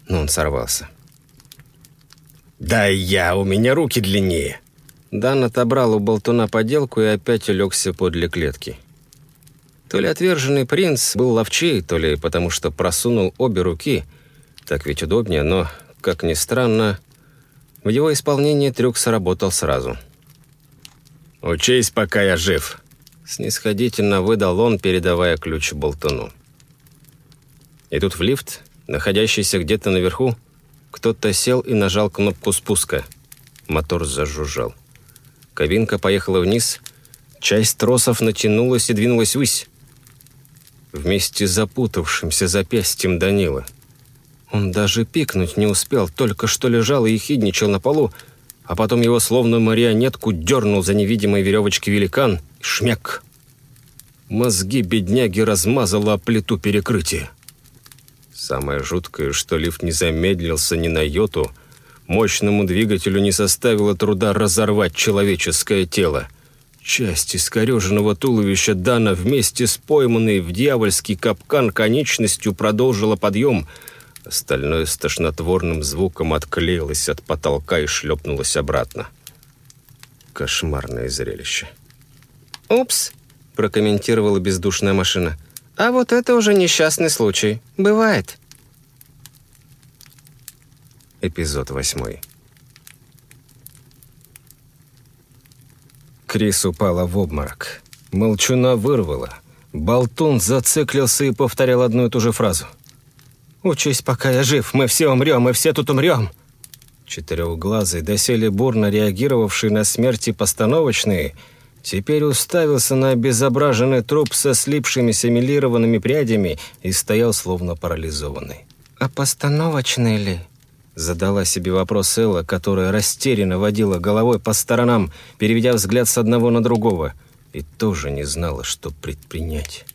но он сорвался. «Да я, у меня руки длиннее!» Дан отобрал у болтуна поделку и опять улегся подле клетки. То ли отверженный принц был ловчей, то ли потому что просунул обе руки, так ведь удобнее, но, как ни странно, в его исполнении трюк сработал сразу – «Учись, пока я жив», — снисходительно выдал он, передавая ключ болтуну. И тут в лифт, находящийся где-то наверху, кто-то сел и нажал кнопку спуска. Мотор зажужжал. Кабинка поехала вниз, часть тросов натянулась и двинулась ввысь. Вместе с запутавшимся запястьем Данила. Он даже пикнуть не успел, только что лежал и ехидничал на полу, а потом его словно марионетку дернул за невидимой веревочки великан и шмяк. Мозги бедняги размазало о плиту перекрытия. Самое жуткое, что лифт не замедлился ни на йоту, мощному двигателю не составило труда разорвать человеческое тело. Часть искореженного туловища Дана вместе с пойманной в дьявольский капкан конечностью продолжила подъем. Остальное с тошнотворным звуком отклеилось от потолка и шлепнулось обратно. Кошмарное зрелище. «Упс», — прокомментировала бездушная машина. «А вот это уже несчастный случай. Бывает». Эпизод восьмой. Крис упала в обморок. Молчуна вырвала. Болтун зациклился и повторял одну и ту же фразу. «Учись, пока я жив. Мы все умрем, мы все тут умрем». Четырехглазый, доселе бурно реагировавший на смерти постановочные, теперь уставился на обезображенный труп со слипшимися милированными прядями и стоял словно парализованный. «А постановочные ли?» Задала себе вопрос Элла, которая растерянно водила головой по сторонам, переведя взгляд с одного на другого, и тоже не знала, что предпринять.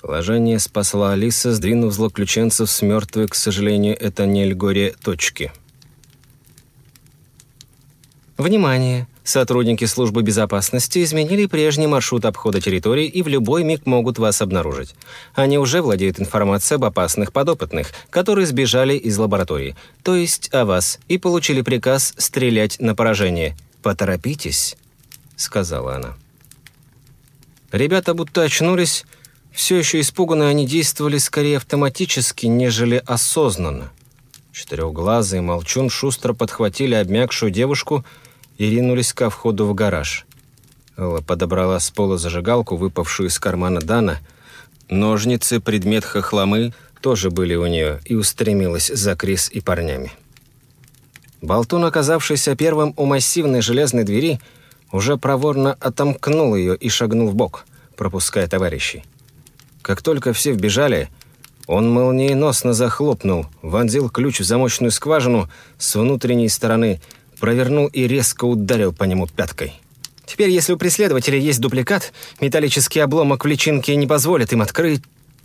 Положение спасла Алиса, сдвинув злоключенцев с мертвой, к сожалению, это не Эльгоре, точки. Внимание! Сотрудники службы безопасности изменили прежний маршрут обхода территории и в любой миг могут вас обнаружить. Они уже владеют информацией об опасных подопытных, которые сбежали из лаборатории, то есть о вас, и получили приказ стрелять на поражение. «Поторопитесь», — сказала она. Ребята будто очнулись. Все еще испуганные они действовали скорее автоматически, нежели осознанно. Четырехглазый молчун шустро подхватили обмякшую девушку — и ринулись ко входу в гараж. Элла подобрала с пола зажигалку, выпавшую из кармана Дана. Ножницы, предмет хохломы тоже были у нее, и устремилась за Крис и парнями. Болтун, оказавшийся первым у массивной железной двери, уже проворно отомкнул ее и шагнул в бок, пропуская товарищей. Как только все вбежали, он молниеносно захлопнул, вонзил ключ в замочную скважину с внутренней стороны – провернул и резко ударил по нему пяткой. Теперь, если у преследователя есть дубликат, металлический обломок в личинке не позволит им открыть.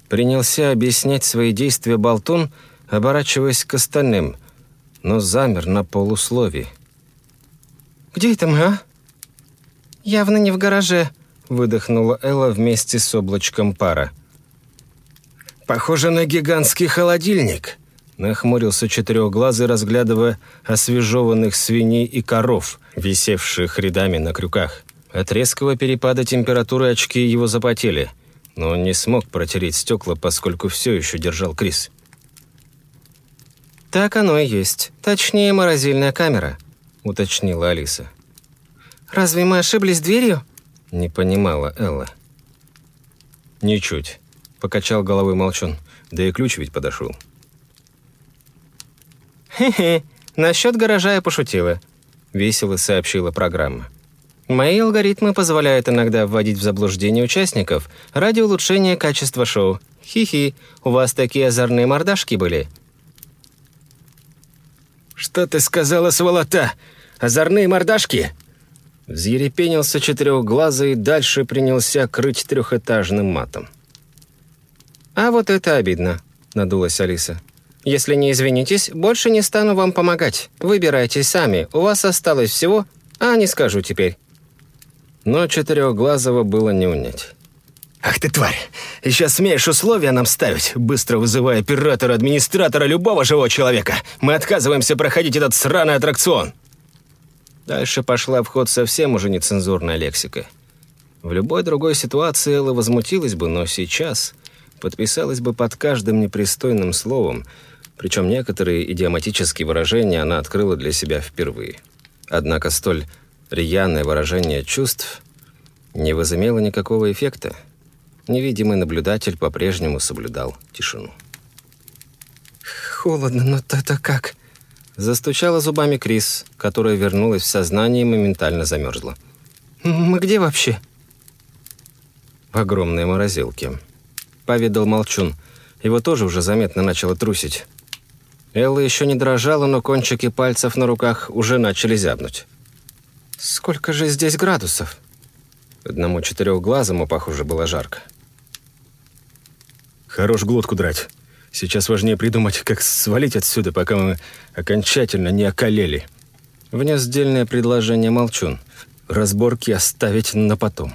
Принялся объяснять свои действия болтун, оборачиваясь к остальным, но замер на полусловии. «Где это мы, а?» «Явно не в гараже», — выдохнула Элла вместе с облачком пара. «Похоже на гигантский холодильник», Нахмурился четырехглазый, разглядывая освежеванных свиней и коров, висевших рядами на крюках. От резкого перепада температуры очки его запотели, но он не смог протереть стекла, поскольку все еще держал Крис. «Так оно и есть. Точнее, морозильная камера», — уточнила Алиса. «Разве мы ошиблись дверью?» — не понимала Элла. «Ничуть», — покачал головой молчун. «Да и ключ ведь подошел». «Хе-хе, насчет гаража я пошутила», — весело сообщила программа. «Мои алгоритмы позволяют иногда вводить в заблуждение участников ради улучшения качества шоу. Хи-хи, у вас такие озорные мордашки были». «Что ты сказала, сволота? Озорные мордашки?» Взъерепенился четырехглазый и дальше принялся крыть трехэтажным матом. «А вот это обидно», — надулась Алиса. Если не извинитесь, больше не стану вам помогать. Выбирайте сами, у вас осталось всего, а не скажу теперь». Но Четырехглазого было не унять. «Ах ты тварь! Еще смеешь условия нам ставить, быстро вызывая оператора-администратора любого живого человека. Мы отказываемся проходить этот сраный аттракцион!» Дальше пошла в ход совсем уже нецензурная лексика. В любой другой ситуации Элла возмутилась бы, но сейчас подписалась бы под каждым непристойным словом, причем некоторые идиоматические выражения она открыла для себя впервые. Однако столь рьяное выражение чувств не возымело никакого эффекта. Невидимый наблюдатель по-прежнему соблюдал тишину. «Холодно, но это как?» Застучала зубами Крис, которая вернулась в сознание и моментально замерзла. «Мы где вообще?» «В огромной морозилке», — поведал Молчун. Его тоже уже заметно начало трусить. Элла еще не дрожала, но кончики пальцев на руках уже начали зябнуть. «Сколько же здесь градусов?» Одному четырехглазому, похоже, было жарко. «Хорош глотку драть. Сейчас важнее придумать, как свалить отсюда, пока мы окончательно не околели». Внес дельное предложение Молчун. Разборки оставить на потом.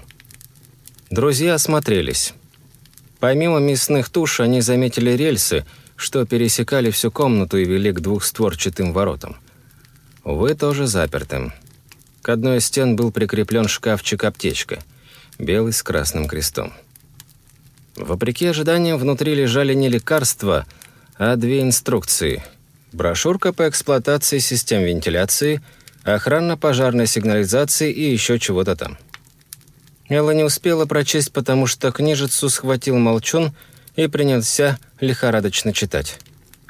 Друзья осмотрелись. Помимо мясных туш, они заметили рельсы, что пересекали всю комнату и вели к двухстворчатым воротам. Увы, тоже запертым. К одной из стен был прикреплен шкафчик-аптечка, белый с красным крестом. Вопреки ожиданиям, внутри лежали не лекарства, а две инструкции. Брошюрка по эксплуатации систем вентиляции, охранно-пожарной сигнализации и еще чего-то там. Элла не успела прочесть, потому что книжицу схватил молчун и принялся лихорадочно читать.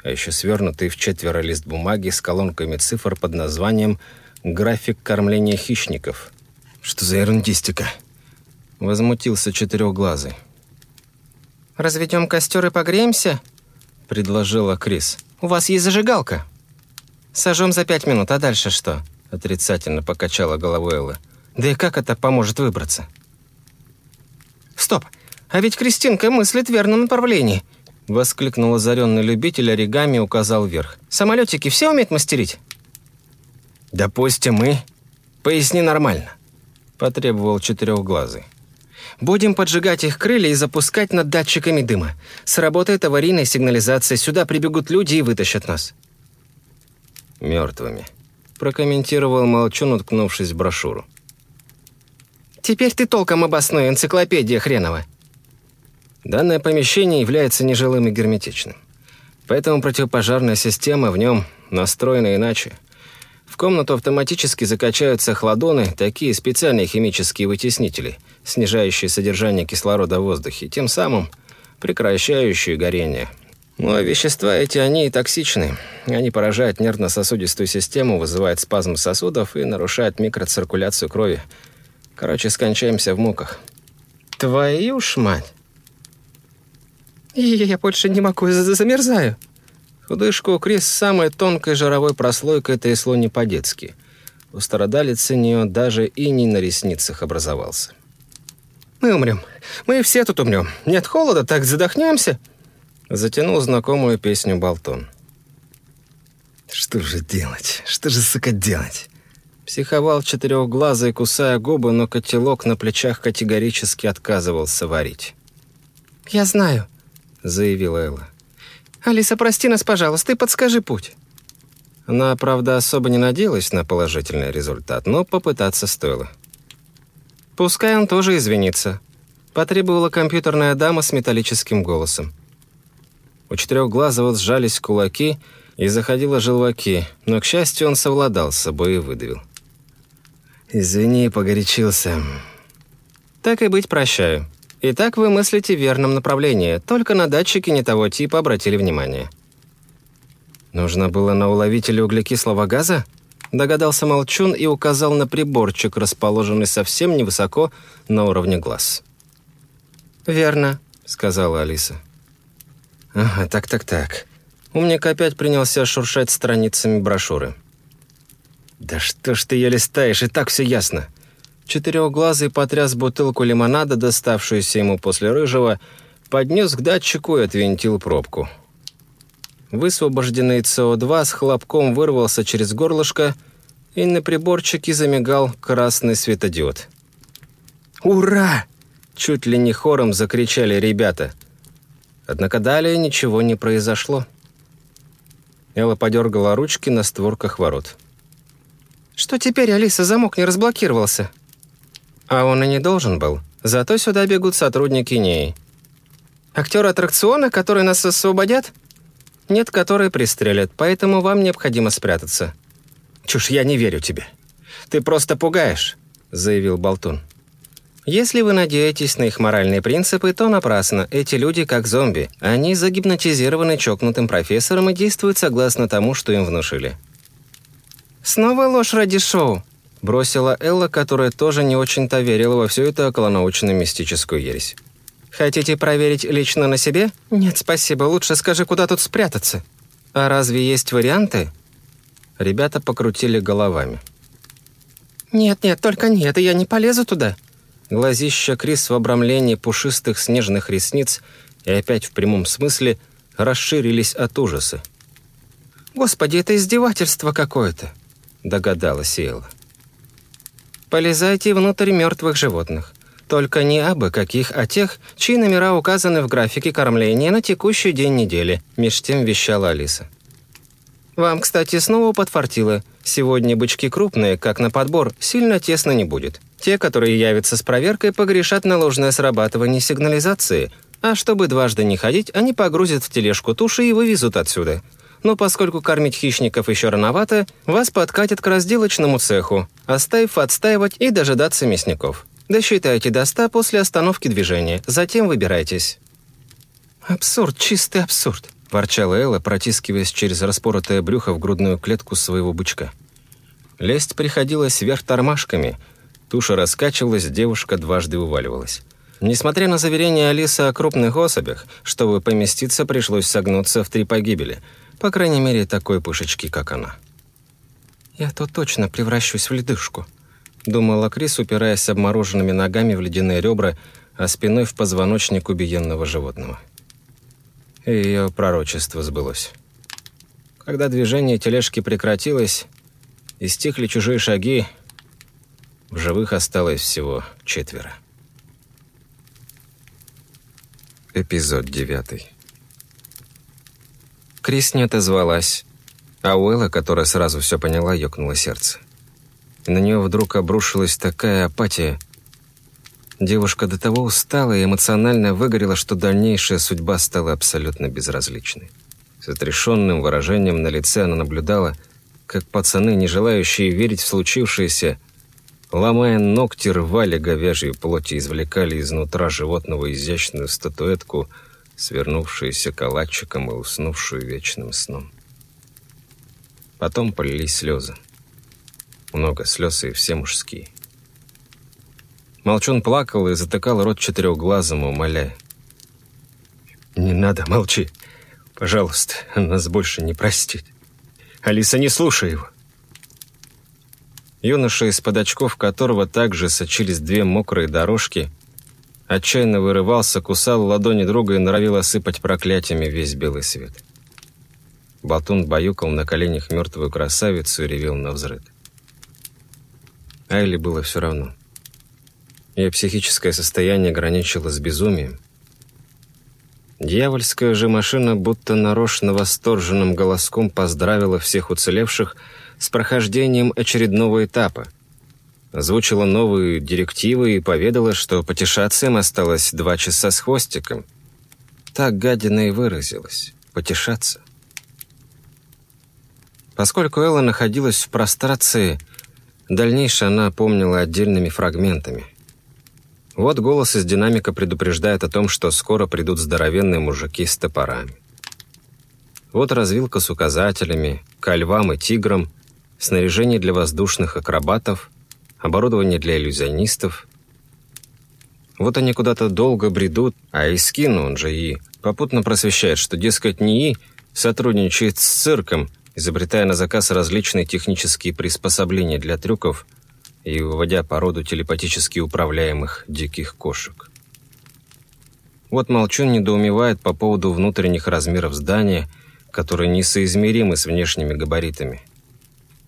А еще свернутый в четверо лист бумаги с колонками цифр под названием «График кормления хищников». «Что за ерундистика?» Возмутился четырехглазый. «Разведем костер и погреемся?» — предложила Крис. «У вас есть зажигалка?» «Сожжем за пять минут, а дальше что?» — отрицательно покачала головой Элла. «Да и как это поможет выбраться?» «Стоп! А ведь Кристинка мыслит в верном направлении!» — воскликнул озаренный любитель оригами и указал вверх. «Самолетики все умеют мастерить?» «Допустим, мы. Поясни нормально», — потребовал четырехглазый. Будем поджигать их крылья и запускать над датчиками дыма. Сработает аварийная сигнализация, сюда прибегут люди и вытащат нас». «Мертвыми», — прокомментировал Молчун, уткнувшись в брошюру. «Теперь ты толком обоснуй, энциклопедия хренова». Данное помещение является нежилым и герметичным. Поэтому противопожарная система в нем настроена иначе — в комнату автоматически закачаются хладоны, такие специальные химические вытеснители, снижающие содержание кислорода в воздухе, тем самым прекращающие горение. Но вещества эти, они токсичны. Они поражают нервно-сосудистую систему, вызывают спазм сосудов и нарушают микроциркуляцию крови. Короче, скончаемся в муках. Твою ж мать! Я больше не могу, замерзаю. Худышку Крис самой тонкой жировой прослойкой трясло не по-детски. У стародалицы нее даже иней на ресницах образовался. «Мы умрем. Мы все тут умрем. Нет холода, так задохнемся!» Затянул знакомую песню Болтон. «Что же делать? Что же, сука, делать?» Психовал четырехглазый, кусая губы, но котелок на плечах категорически отказывался варить. «Я знаю», — заявила Элла. «Алиса, прости нас, пожалуйста, и подскажи путь». Она, правда, особо не надеялась на положительный результат, но попытаться стоило. «Пускай он тоже извинится», — потребовала компьютерная дама с металлическим голосом. У четырехглазого сжались кулаки и заходило желваки, но, к счастью, он совладал с собой и выдавил. «Извини, погорячился». «Так и быть, прощаю. Итак, вы мыслите в верном направлении, только на датчики не того типа обратили внимание. Нужно было на уловителе углекислого газа? Догадался Молчун и указал на приборчик, расположенный совсем невысоко на уровне глаз. «Верно», — сказала Алиса. «Ага, так-так-так». Умник опять принялся шуршать страницами брошюры. «Да что ж ты ее листаешь, и так все ясно. Четырехглазый потряс бутылку лимонада, доставшуюся ему после рыжего, поднес к датчику и отвинтил пробку. Высвобожденный СО2 с хлопком вырвался через горлышко, и на приборчике замигал красный светодиод. «Ура!» — чуть ли не хором закричали ребята. Однако далее ничего не произошло. Элла подергала ручки на створках ворот. «Что теперь, Алиса, замок не разблокировался?» А он и не должен был. Зато сюда бегут сотрудники НЕИ. Актер аттракциона, которые нас освободят? Нет, которые пристрелят, поэтому вам необходимо спрятаться. Чушь, я не верю тебе. Ты просто пугаешь, заявил Болтун. Если вы надеетесь на их моральные принципы, то напрасно. Эти люди как зомби. Они загипнотизированы чокнутым профессором и действуют согласно тому, что им внушили. Снова ложь ради шоу бросила Элла, которая тоже не очень-то верила во всю эту околонаучно-мистическую ересь. «Хотите проверить лично на себе? Нет, спасибо, лучше скажи, куда тут спрятаться. А разве есть варианты?» Ребята покрутили головами. «Нет-нет, только нет, я не полезу туда». Глазища Крис в обрамлении пушистых снежных ресниц и опять в прямом смысле расширились от ужаса. «Господи, это издевательство какое-то», догадалась Элла. Полезайте внутрь мертвых животных. Только не абы каких, а тех, чьи номера указаны в графике кормления на текущий день недели», — меж тем вещала Алиса. «Вам, кстати, снова подфартило. Сегодня бычки крупные, как на подбор, сильно тесно не будет. Те, которые явятся с проверкой, погрешат на ложное срабатывание сигнализации, а чтобы дважды не ходить, они погрузят в тележку туши и вывезут отсюда. Но поскольку кормить хищников еще рановато, вас подкатят к разделочному цеху, оставив отстаивать и дожидаться мясников. Досчитайте до ста после остановки движения, затем выбирайтесь». «Абсурд, чистый абсурд», – ворчала Элла, протискиваясь через распоротое брюхо в грудную клетку своего бычка. Лезть приходилось вверх тормашками. Туша раскачивалась, девушка дважды уваливалась. Несмотря на заверения Алисы о крупных особях, чтобы поместиться, пришлось согнуться в три погибели. По крайней мере, такой пышечки, как она. «Я то точно превращусь в ледышку», думала Крис, упираясь обмороженными ногами в ледяные ребра, а спиной в позвоночник убиенного животного. И ее пророчество сбылось. Когда движение тележки прекратилось, и стихли чужие шаги, в живых осталось всего четверо. Эпизод девятый. Крис не отозвалась, а Уэлла, которая сразу все поняла, ёкнуло сердце и на нее вдруг обрушилась такая апатия. Девушка до того устала и эмоционально выгорела, что дальнейшая судьба стала абсолютно безразличной. С отрешенным выражением на лице она наблюдала, как пацаны, не желающие верить в случившееся, ломая ногти, рвали говяжью плоть и извлекали изнутра животного изящную статуэтку, свернувшуюся калачиком и уснувшую вечным сном. Потом полились слезы. Много слез и все мужские. Молчун плакал и затыкал рот четырехглазому, умоляя. «Не надо, молчи. Пожалуйста, нас больше не простит. Алиса, не слушай его». Юноша, из-под очков которого также сочились две мокрые дорожки, отчаянно вырывался, кусал ладони друга и норовил осыпать проклятиями весь белый свет. Болтун баюкал на коленях мертвую красавицу и ревел на взрыв. Айли было все равно. Ее психическое состояние граничило с безумием. Дьявольская же машина будто нарочно восторженным голоском поздравила всех уцелевших с прохождением очередного этапа, озвучила новые директивы и поведала, что потешаться им осталось два часа с хвостиком. Так гадина и выразилась — потешаться. Поскольку Элла находилась в прострации — Дальнейшее она помнила отдельными фрагментами. Вот голос из динамика предупреждает о том, что скоро придут здоровенные мужики с топорами. Вот развилка с указателями, ко львам и тиграм, снаряжение для воздушных акробатов, оборудование для иллюзионистов. Вот они куда-то долго бредут, а Искин, он же И, попутно просвещает, что, дескать, НИИ сотрудничает с цирком – изобретая на заказ различные технические приспособления для трюков и выводя породу телепатически управляемых диких кошек. Вот Молчун недоумевает по поводу внутренних размеров здания, которые несоизмеримы с внешними габаритами.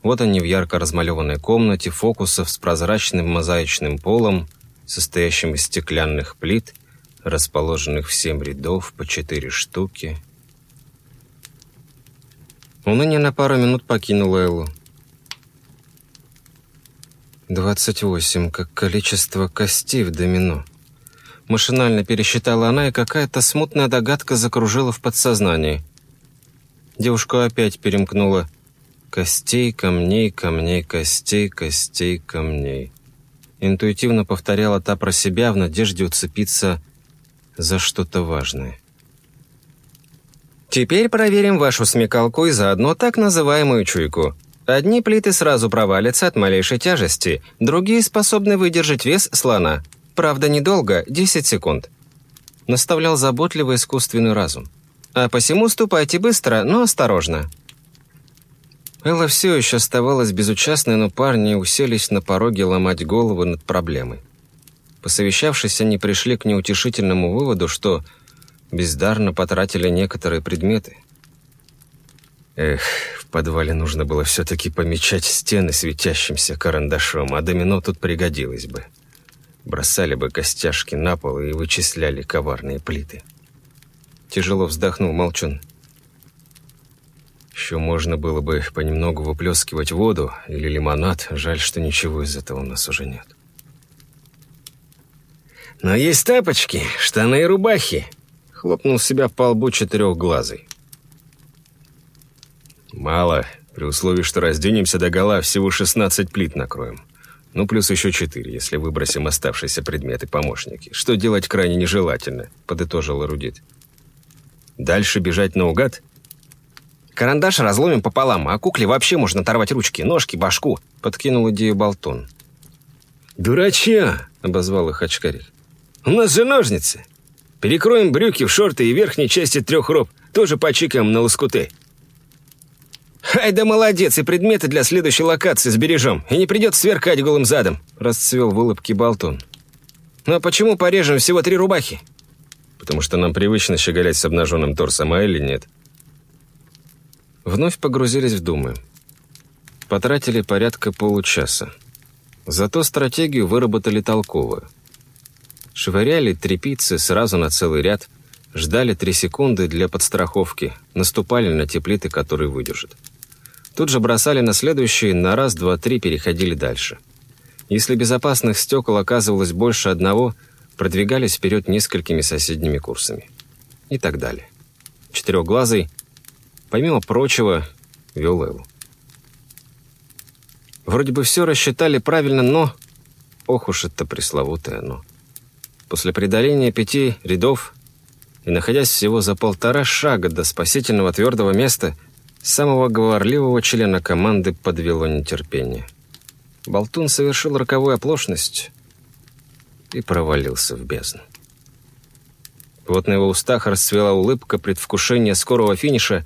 Вот они в ярко размалеванной комнате фокусов с прозрачным мозаичным полом, состоящим из стеклянных плит, расположенных в семь рядов по четыре штуки – Уныние на пару минут покинуло Эллу. «Двадцать восемь, как количество костей в домино». Машинально пересчитала она, и какая-то смутная догадка закружила в подсознании. Девушку опять перемкнула. «Костей, камней, камней, костей, костей, камней». Интуитивно повторяла та про себя в надежде уцепиться за что-то важное. Теперь проверим вашу смекалку и заодно так называемую чуйку. Одни плиты сразу провалятся от малейшей тяжести, другие способны выдержать вес слона. Правда, недолго, 10 секунд. Наставлял заботливый искусственный разум. А посему ступайте быстро, но осторожно. Элла все еще оставалась безучастной, но парни уселись на пороге ломать головы над проблемой. Посовещавшись, они пришли к неутешительному выводу, что бездарно потратили некоторые предметы. Эх, в подвале нужно было все-таки помечать стены светящимся карандашом, а домино тут пригодилось бы. Бросали бы костяшки на пол и вычисляли коварные плиты. Тяжело вздохнул Молчун. Еще можно было бы понемногу выплескивать воду или лимонад. Жаль, что ничего из этого у нас уже нет. «Но есть тапочки, штаны и рубахи!» Хлопнул себя по лбу четырехглазый. «Мало. При условии, что разденемся до гола, всего 16 плит накроем. Ну, плюс еще 4, если выбросим оставшиеся предметы-помощники. Что делать крайне нежелательно», — подытожил эрудит. «Дальше бежать наугад?» «Карандаш разломим пополам, а кукле вообще можно оторвать ручки, ножки, башку», — подкинул идею Болтун. «Дурачья!» — обозвал их очкарик. «У нас же ножницы. Перекроем брюки в шорты и верхней части трех роб, тоже почикаем на лоскуты». «Ай да молодец, и предметы для следующей локации сбережем, и не придется сверкать голым задом», — расцвел в улыбке Болтун. «Ну а почему порежем всего три рубахи?» «Потому что нам привычно щеголять с обнаженным торсом, а или нет?» Вновь погрузились в думы. Потратили порядка получаса. Зато стратегию выработали толковую. Швыряли трепицы сразу на целый ряд, ждали три секунды для подстраховки, наступали на те плиты, которые выдержат. Тут же бросали на следующие, на раз, два, три переходили дальше. Если безопасных стекол оказывалось больше одного, продвигались вперед несколькими соседними курсами. И так далее. Четырехглазый, помимо прочего, вел Эллу. Вроде бы все рассчитали правильно, но... Ох уж это пресловутое «но». После преодоления пяти рядов и находясь всего за полтора шага до спасительного твердого места, самого говорливого члена команды подвело нетерпение. Болтун совершил роковую оплошность и провалился в бездну. Вот на его устах расцвела улыбка предвкушения скорого финиша,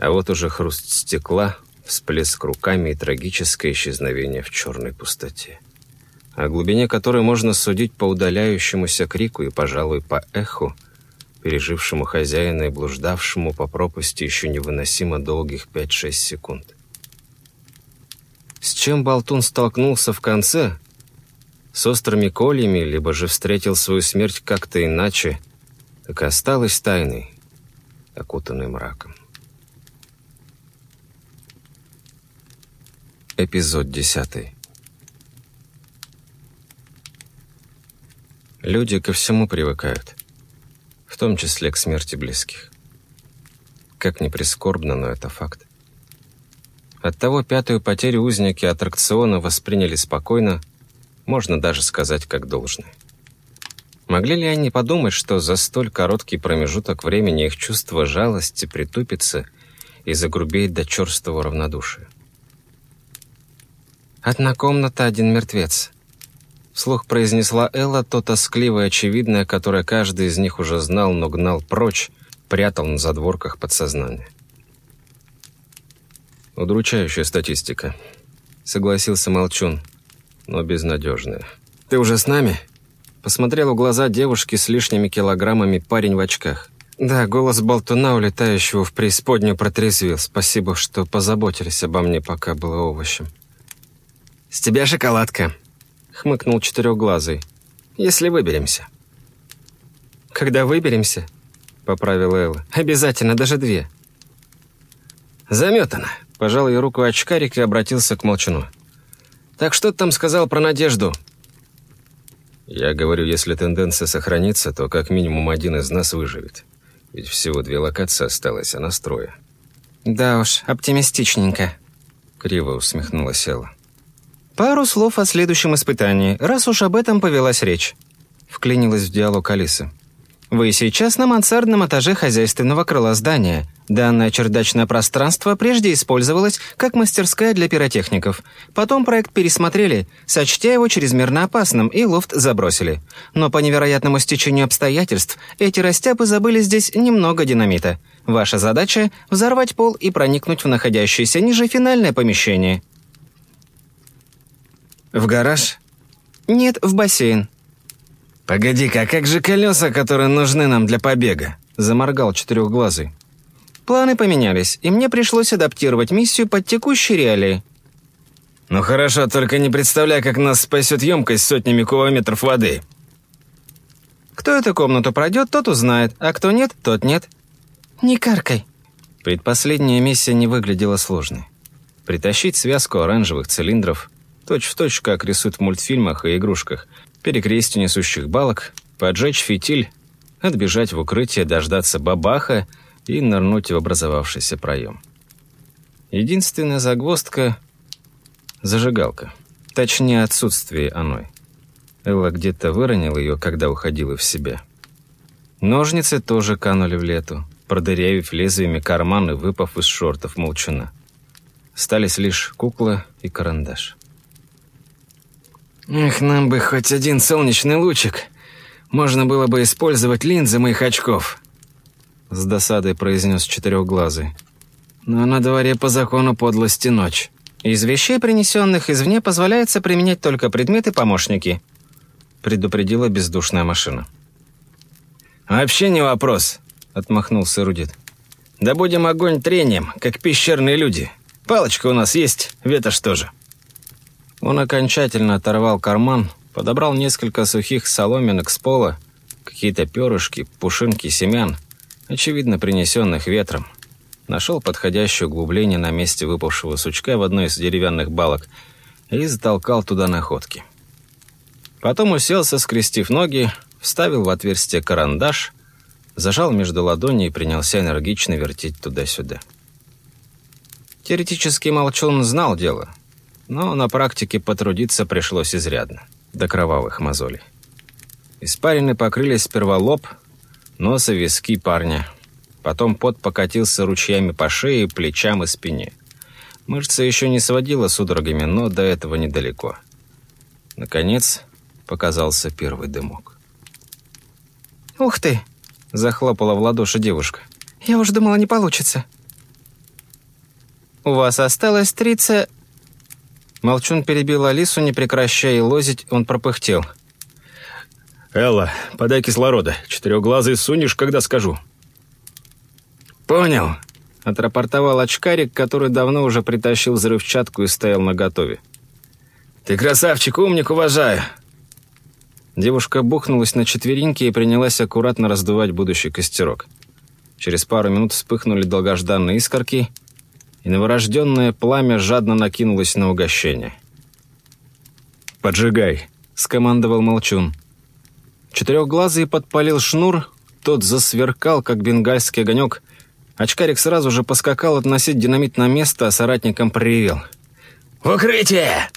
а вот уже хруст стекла, всплеск руками и трагическое исчезновение в черной пустоте, о глубине которой можно судить по удаляющемуся крику и, пожалуй, по эху, пережившему хозяина и блуждавшему по пропасти еще невыносимо долгих 5-6 секунд. С чем Болтун столкнулся в конце? С острыми кольями, либо же встретил свою смерть как-то иначе, так и осталось тайной, окутанной мраком. Эпизод десятый. Люди ко всему привыкают в том числе к смерти близких. Как ни прискорбно, но это факт. Оттого пятую потерю узники аттракциона восприняли спокойно, можно даже сказать как должное. Могли ли они подумать, что за столь короткий промежуток времени их чувство жалости притупится и загрубеет до черстого равнодушия? «Одна комната, один мертвец», Вслух произнесла Элла то тоскливое очевидное, которое каждый из них уже знал, но гнал прочь, прятал на задворках подсознания. «Удручающая статистика», — согласился Молчун, но безнадежная. «Ты уже с нами?» Посмотрел в глаза девушки с лишними килограммами парень в очках. Да, голос болтуна, улетающего в преисподнюю, протрезвил. Спасибо, что позаботились обо мне, пока было овощем. «С тебя шоколадка», хмыкнул четырехглазый. «Если выберемся». «Когда выберемся?» — поправила Элла. «Обязательно, даже две». «Заметано», — пожал ей руку очкарик и обратился к молчану. «Так что ты там сказал про надежду?» «Я говорю, если тенденция сохранится, то как минимум один из нас выживет. Ведь всего две локации осталось, а нас трое». «Да уж, оптимистичненько», — криво усмехнулась Элла. «Пару слов о следующем испытании, раз уж об этом повелась речь», — вклинилась в диалог Алиса. «Вы сейчас на мансардном этаже хозяйственного крыла здания. Данное чердачное пространство прежде использовалось как мастерская для пиротехников. Потом проект пересмотрели, сочтя его чрезмерно опасным, и лофт забросили. Но по невероятному стечению обстоятельств эти растяпы забыли здесь немного динамита. Ваша задача — взорвать пол и проникнуть в находящееся ниже финальное помещение». «В гараж?» «Нет, в бассейн». «Погоди-ка, а как же колеса, которые нужны нам для побега?» Заморгал четырехглазый. Планы поменялись, и мне пришлось адаптировать миссию под текущие реалии. «Ну хорошо, только не представляй, как нас спасет емкость сотнями кубометров воды». «Кто эту комнату пройдет, тот узнает, а кто нет, тот нет». «Не каркай». Предпоследняя миссия не выглядела сложной. Притащить связку оранжевых цилиндров, точь-в-точь, точь, как рисуют в мультфильмах и игрушках, перекрестить несущих балок, поджечь фитиль, отбежать в укрытие, дождаться бабаха и нырнуть в образовавшийся проем. Единственная загвоздка — зажигалка. Точнее, отсутствие оной. Элла где-то выронила ее, когда уходила в себя. Ножницы тоже канули в лету продырявив лезвиями карманы, выпав из шортов молчана. Остались лишь кукла и карандаш. «Эх, нам бы хоть один солнечный лучик. Можно было бы использовать линзы моих очков», — с досадой произнес четырехглазый. «Но на дворе по закону подлости ночь». «Из вещей, принесенных извне, позволяется применять только предметы-помощники», — предупредила бездушная машина. «Вообще не вопрос. — отмахнулся Рудит. «Да будем огонь трением, как пещерные люди. Палочка у нас есть, ветошь тоже». Он окончательно оторвал карман, подобрал несколько сухих соломинок с пола, какие-то перышки, пушинки семян, очевидно принесенных ветром. Нашел подходящее углубление на месте выпавшего сучка в одной из деревянных балок и затолкал туда находки. Потом уселся, скрестив ноги, вставил в отверстие карандаш зажал между ладоней и принялся энергично вертеть туда-сюда. Теоретически Молчун знал дело, но на практике потрудиться пришлось изрядно, до кровавых мозолей. Испарины покрылись сперва лоб, нос и виски парня. Потом пот покатился ручьями по шее, плечам и спине. Мышца еще не сводила судорогами, но до этого недалеко. Наконец показался первый дымок. «Ух ты!» Захлопала в ладоши девушка. «Я уже думала, не получится». «У вас осталось тридцать...» Молчун перебил Алису, не прекращая лозить, он пропыхтел. «Элла, подай кислорода. Четырехглазый сунешь, когда скажу». «Понял», — отрапортовал очкарик, который давно уже притащил взрывчатку и стоял наготове. «Ты красавчик, умник, уважаю. Девушка бухнулась на четвереньки и принялась аккуратно раздувать будущий костерок. Через пару минут вспыхнули долгожданные искорки, и новорожденное пламя жадно накинулось на угощение. «Поджигай», — скомандовал Молчун. Четырехглазый подпалил шнур, тот засверкал, как бенгальский огонек. Очкарик сразу же поскакал относить динамит на место, а соратникам проревел. «В укрытие!»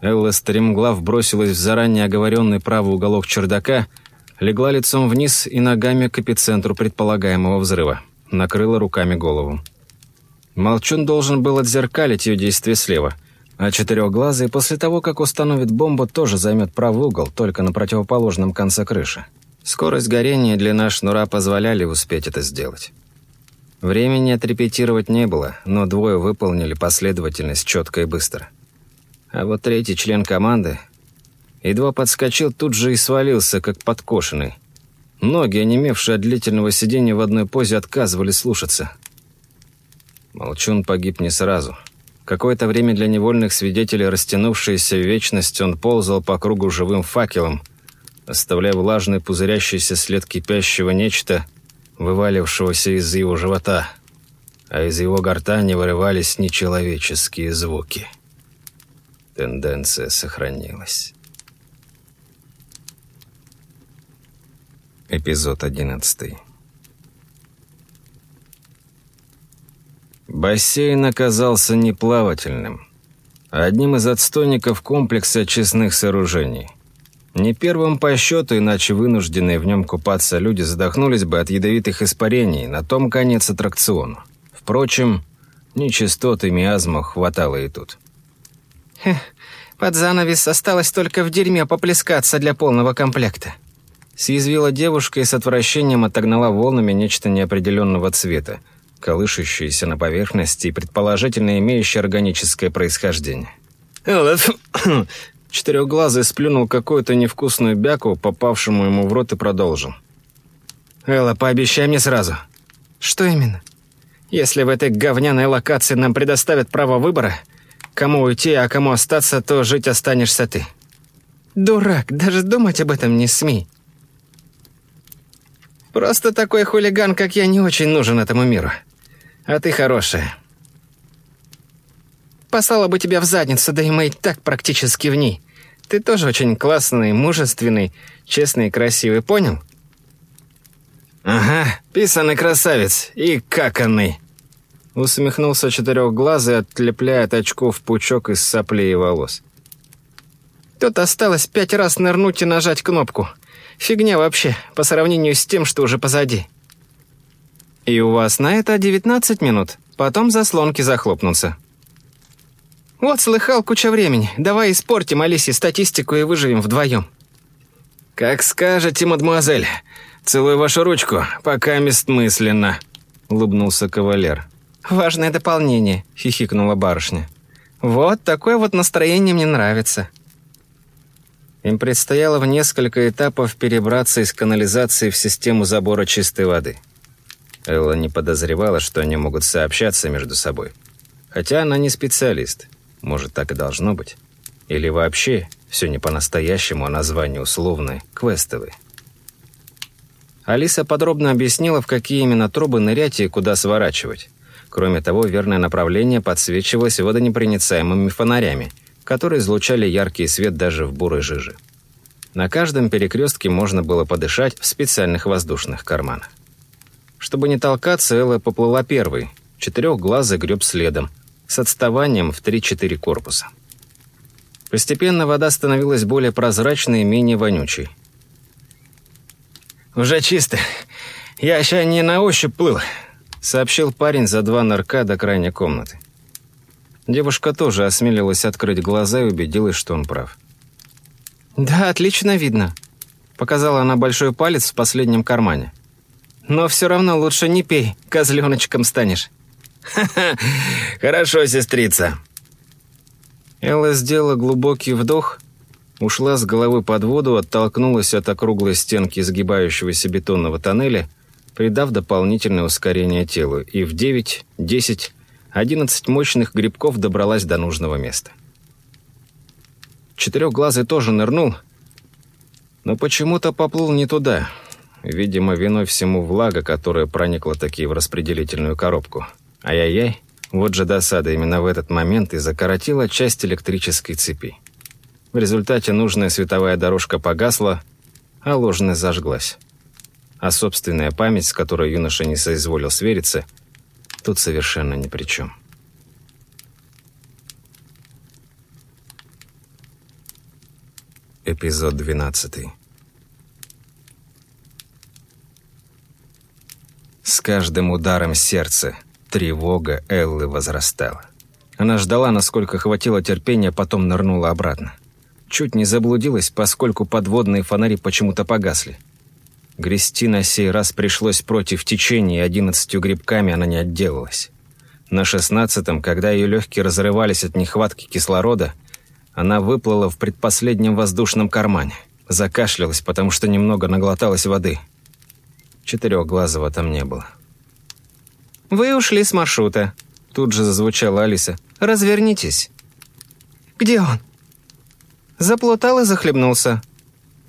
Элла стремглав бросилась в заранее оговоренный правый уголок чердака, легла лицом вниз и ногами к эпицентру предполагаемого взрыва. Накрыла руками голову. Молчун должен был отзеркалить ее действие слева, а четырехглазый после того, как установит бомбу, тоже займет правый угол, только на противоположном конце крыши. Скорость горения и длина шнура позволяли успеть это сделать. Времени отрепетировать не было, но двое выполнили последовательность четко и быстро. А вот третий член команды едва подскочил, тут же и свалился, как подкошенный. Ноги, онемевшие от длительного сидения в одной позе, отказывали слушаться. Молчун погиб не сразу. Какое-то время для невольных свидетелей, растянувшейся в вечность, он ползал по кругу живым факелом, оставляя влажный пузырящийся след кипящего нечто, вывалившегося из его живота, а из его гортани вырывались нечеловеческие звуки. Тенденция сохранилась. Эпизод одиннадцатый. Бассейн оказался не плавательным, а одним из отстойников комплекса очистных сооружений. Не первым по счету, иначе вынужденные в нем купаться люди задохнулись бы от ядовитых испарений, на том конец аттракциону. Впрочем, нечистот и миазма хватало и тут. Хех, под занавес осталось только в дерьме поплескаться для полного комплекта. Съязвила девушка и с отвращением отогнала волнами нечто неопределенного цвета, колышущееся на поверхности и предположительно имеющее органическое происхождение. Четырехглазый сплюнул какую-то невкусную бяку, попавшему ему в рот, и продолжил. «Элла, пообещай мне сразу». «Что именно?» Если в этой говняной локации нам предоставят право выбора, кому уйти, а кому остаться, то жить останешься ты. Дурак, даже думать об этом не смей. Просто такой хулиган, как я, не очень нужен этому миру. А ты хорошая. Послала бы тебя в задницу, да и мы и так практически в ней. Ты тоже очень классный, мужественный, честный и красивый, понял? «Ага, писанный красавец и каканный!» Усмехнулся четырехглазый, отлепляя от очков пучок из соплей и волос. Тут осталось пять раз нырнуть и нажать кнопку. Фигня вообще, по сравнению с тем, что уже позади. И у вас на это 19 минут, потом заслонки захлопнутся. Вот слыхал куча времени. Давай испортим Алисе статистику и выживем вдвоем. «Как скажете, мадемуазель. Целую вашу ручку, пока мест мысленно», — улыбнулся кавалер. «Важное дополнение», — хихикнула барышня. «Вот такое вот настроение мне нравится». Им предстояло в несколько этапов перебраться из канализации в систему забора чистой воды. Элла не подозревала, что они могут сообщаться между собой. Хотя она не специалист. Может, так и должно быть. Или вообще все не по-настоящему, а название условное, квестовое. Алиса подробно объяснила, в какие именно трубы нырять и куда сворачивать. Кроме того, верное направление подсвечивалось водонепроницаемыми фонарями, которые излучали яркий свет даже в бурой жиже. На каждом перекрестке можно было подышать в специальных воздушных карманах. Чтобы не толкаться, Элла поплыла первой, четырехглазый греб следом, с отставанием в 3-4 корпуса. Постепенно вода становилась более прозрачной и менее вонючей. «Уже чисто. Я еще не на ощупь плыл», сообщил парень за два нырка до крайней комнаты. Девушка тоже осмелилась открыть глаза и убедилась, что он прав. «Да, отлично видно», — показала она большой палец в последнем кармане. «Но все равно лучше не пей, козленочком станешь». «Ха-ха, хорошо, сестрица». Элла сделала глубокий вдох, ушла с головы под воду, оттолкнулась от округлой стенки изгибающегося бетонного тоннеля — придав дополнительное ускорение телу, и в 9, 10, 11 мощных грибков добралась до нужного места. Четырехглазый тоже нырнул, но почему-то поплыл не туда. Видимо, виной всему влага, которая проникла таки в распределительную коробку. Ай-яй-яй, вот же досада именно в этот момент и закоротила часть электрической цепи. В результате нужная световая дорожка погасла, а ложная зажглась а собственная память, с которой юноша не соизволил свериться, тут совершенно ни при чем. Эпизод 12 С каждым ударом сердца тревога Эллы возрастала. Она ждала, насколько хватило терпения, потом нырнула обратно. Чуть не заблудилась, поскольку подводные фонари почему-то погасли. Грести на сей раз пришлось против течения, одиннадцатью грибками она не отделалась. На шестнадцатом, когда ее легкие разрывались от нехватки кислорода, она выплыла в предпоследнем воздушном кармане. Закашлялась, потому что немного наглоталась воды. Четырехглазого там не было. «Вы ушли с маршрута», — тут же зазвучала Алиса. «Развернитесь». «Где он?» Заплутал и захлебнулся.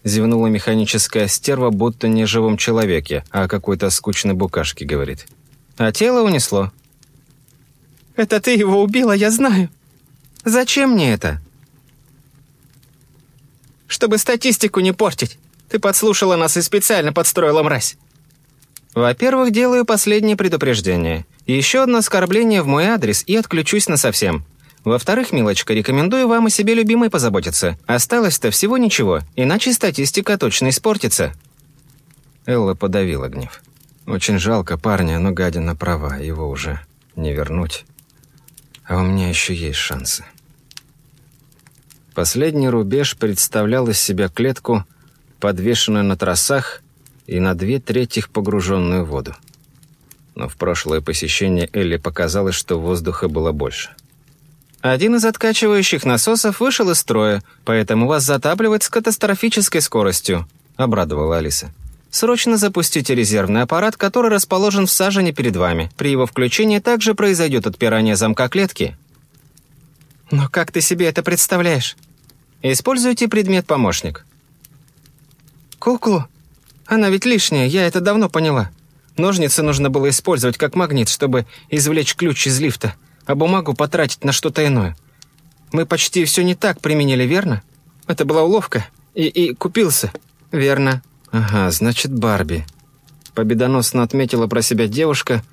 Зевнула механическая стерва, будто не живом человеке, а какой-то скучной букашке говорит. А тело унесло. «Это ты его убила, я знаю. Зачем мне это?» «Чтобы статистику не портить. Ты подслушала нас и специально подстроила мразь». «Во-первых, делаю последнее предупреждение. Еще одно оскорбление в мой адрес и отключусь насовсем. Во-вторых, милочка, рекомендую вам о себе любимой позаботиться. Осталось-то всего ничего, иначе статистика точно испортится». Элла подавила гнев. «Очень жалко парня, но гадина права, его уже не вернуть. А у меня еще есть шансы». Последний рубеж представлял из себя клетку, подвешенную на тросах и на две трети погруженную в воду. Но в прошлое посещение Элли показалось, что воздуха было больше – один из откачивающих насосов вышел из строя, поэтому вас затапливает с катастрофической скоростью», — обрадовала Алиса. Срочно запустите резервный аппарат, который расположен в сажене перед вами. При его включении также произойдет отпирание замка клетки. Но как ты себе это представляешь? Используйте предмет-помощник. Куклу? Она ведь лишняя, я это давно поняла. Ножницы нужно было использовать как магнит, чтобы извлечь ключ из лифта, а бумагу потратить на что-то иное. Мы почти все не так применили, верно? Это была уловка. И, и купился. Верно. Ага, значит, Барби. Победоносно отметила про себя девушка.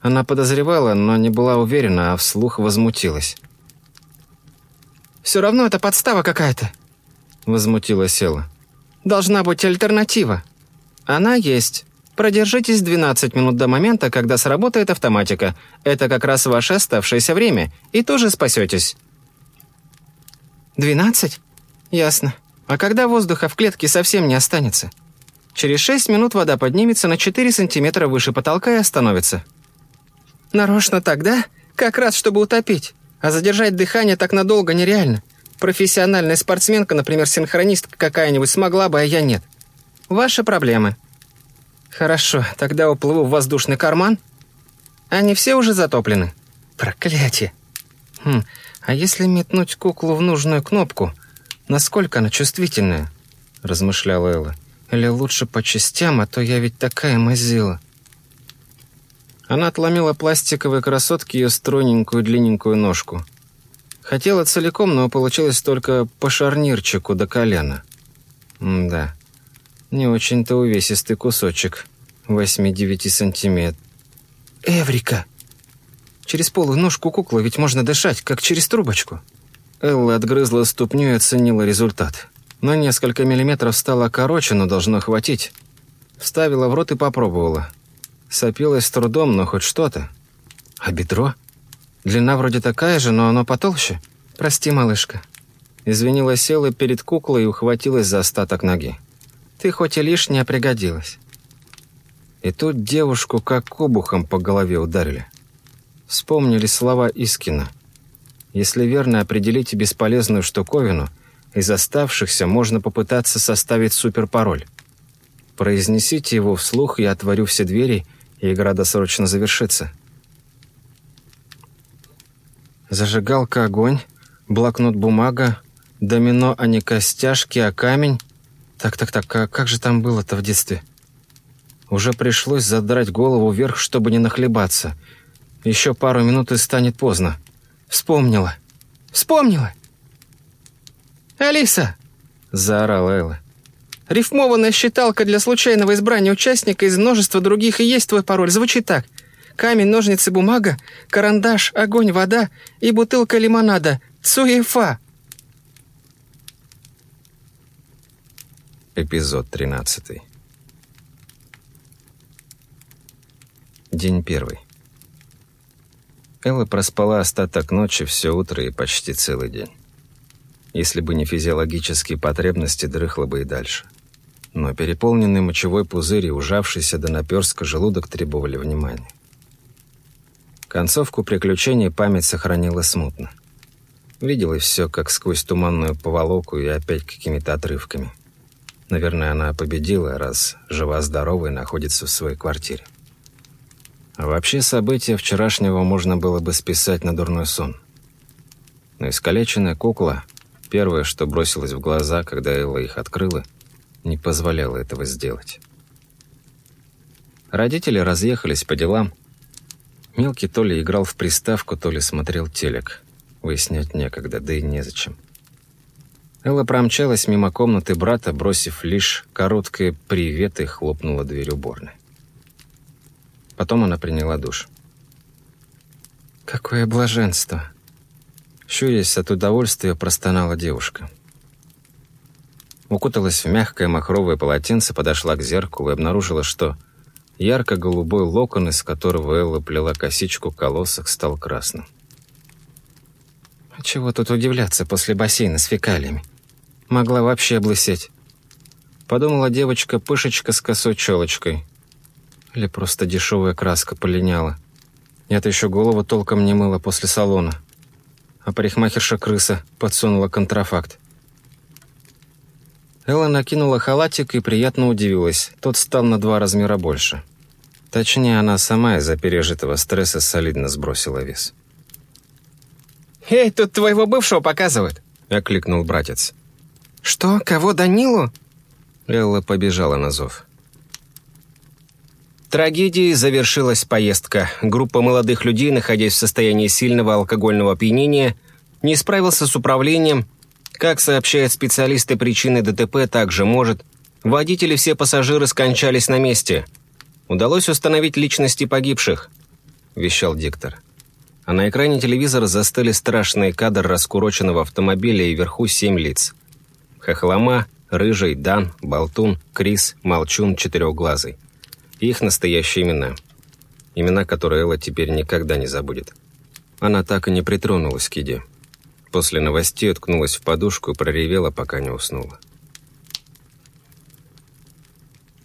Она подозревала, но не была уверена, а вслух возмутилась. «Все равно это подстава какая-то», — возмутилась Села. «Должна быть альтернатива». «Она есть. Продержитесь 12 минут до момента, когда сработает автоматика. Это как раз ваше оставшееся время, и тоже спасетесь». «Двенадцать? Ясно. А когда воздуха в клетке совсем не останется?» Через шесть минут вода поднимется на 4 сантиметра выше потолка и остановится. Нарочно тогда? Как раз, чтобы утопить. А задержать дыхание так надолго нереально. Профессиональная спортсменка, например, синхронистка какая-нибудь, смогла бы, а я нет. Ваши проблемы. Хорошо, тогда уплыву в воздушный карман. Они все уже затоплены? Проклятие. Хм, а если метнуть куклу в нужную кнопку, насколько она чувствительная? Размышляла Элла. Или лучше по частям, а то я ведь такая мазила. Она отломила пластиковой красотке ее стройненькую длинненькую ножку. Хотела целиком, но получилось только по шарнирчику до колена. М да, не очень-то увесистый кусочек. 8-9 сантиметров. «Эврика!» Через полую ножку куклы ведь можно дышать, как через трубочку. Элла отгрызла ступню и оценила результат. На несколько миллиметров стало короче, но должно хватить. Вставила в рот и попробовала. Сопилась с трудом, но хоть что-то. А бедро? Длина вроде такая же, но оно потолще. Прости, малышка. Извинилась села перед куклой и ухватилась за остаток ноги. Ты хоть и лишняя пригодилась. И тут девушку как обухом по голове ударили. Вспомнили слова Искина. Если верно определить бесполезную штуковину — из оставшихся можно попытаться составить суперпароль. Произнесите его вслух, я отворю все двери, и игра досрочно завершится. Зажигалка огонь, блокнот бумага, домино, а не костяшки, а камень. Так-так-так, а как же там было-то в детстве? Уже пришлось задрать голову вверх, чтобы не нахлебаться. Еще пару минут и станет поздно. Вспомнила. Вспомнила! «Алиса!» – заорала Элла. «Рифмованная считалка для случайного избрания участника из множества других и есть твой пароль. Звучит так. Камень, ножницы, бумага, карандаш, огонь, вода и бутылка лимонада. Цуефа!» Эпизод 13 День первый. Элла проспала остаток ночи все утро и почти целый день. Если бы не физиологические потребности, дрыхла бы и дальше. Но переполненный мочевой пузырь и ужавшийся до наперска желудок требовали внимания. Концовку приключений память сохранила смутно. Видела все, как сквозь туманную поволоку и опять какими-то отрывками. Наверное, она победила, раз жива-здорова и находится в своей квартире. А вообще события вчерашнего можно было бы списать на дурной сон. Но искалеченная кукла Первое, что бросилось в глаза, когда Элла их открыла, не позволяло этого сделать. Родители разъехались по делам. Мелкий то ли играл в приставку, то ли смотрел телек. Выяснять некогда, да и незачем. Элла промчалась мимо комнаты брата, бросив лишь короткое «привет» и хлопнула дверь уборной. Потом она приняла душ. «Какое блаженство!» Щурясь от удовольствия, простонала девушка. Укуталась в мягкое махровое полотенце, подошла к зеркалу и обнаружила, что ярко-голубой локон, из которого Элла плела косичку колосок, стал красным. А чего тут удивляться после бассейна с фекалиями? Могла вообще облысеть. Подумала девочка-пышечка с косой челочкой. Или просто дешевая краска полиняла. Нет, еще голову толком не мыла после салона а парикмахерша-крыса подсунула контрафакт. Элла накинула халатик и приятно удивилась. Тот стал на два размера больше. Точнее, она сама из-за пережитого стресса солидно сбросила вес. «Эй, тут твоего бывшего показывают!» — окликнул братец. «Что? Кого? Данилу?» Элла побежала на зов. Трагедией завершилась поездка. Группа молодых людей, находясь в состоянии сильного алкогольного опьянения, не справился с управлением. Как сообщают специалисты, причины ДТП также может. Водители и все пассажиры скончались на месте. Удалось установить личности погибших, вещал диктор. А на экране телевизора застыли страшные кадры раскуроченного автомобиля и вверху семь лиц. Хохлома, Рыжий, Дан, Болтун, Крис, Молчун, Четырехглазый. Их настоящие имена. Имена, которые Элла теперь никогда не забудет. Она так и не притронулась к еде. После новостей уткнулась в подушку и проревела, пока не уснула.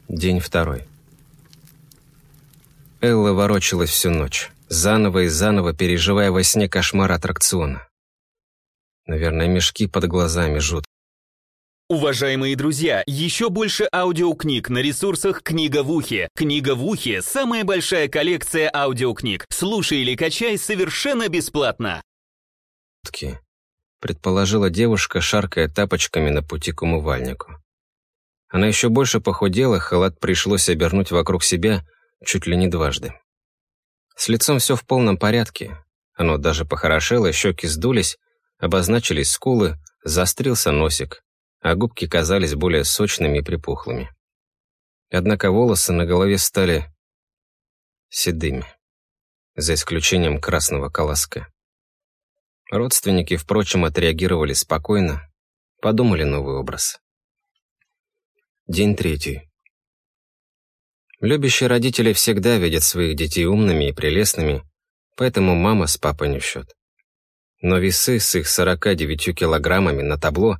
День второй. Элла ворочалась всю ночь, заново и заново переживая во сне кошмар аттракциона. Наверное, мешки под глазами жут. Уважаемые друзья, еще больше аудиокниг на ресурсах «Книга в ухе». «Книга в ухе» — самая большая коллекция аудиокниг. Слушай или качай совершенно бесплатно. Предположила девушка, шаркая тапочками на пути к умывальнику. Она еще больше похудела, халат пришлось обернуть вокруг себя чуть ли не дважды. С лицом все в полном порядке. Оно даже похорошело, щеки сдулись, обозначились скулы, заострился носик а губки казались более сочными и припухлыми. Однако волосы на голове стали седыми, за исключением красного колоска. Родственники, впрочем, отреагировали спокойно, подумали новый образ. День третий. Любящие родители всегда видят своих детей умными и прелестными, поэтому мама с папой не в счет. Но весы с их 49 килограммами на табло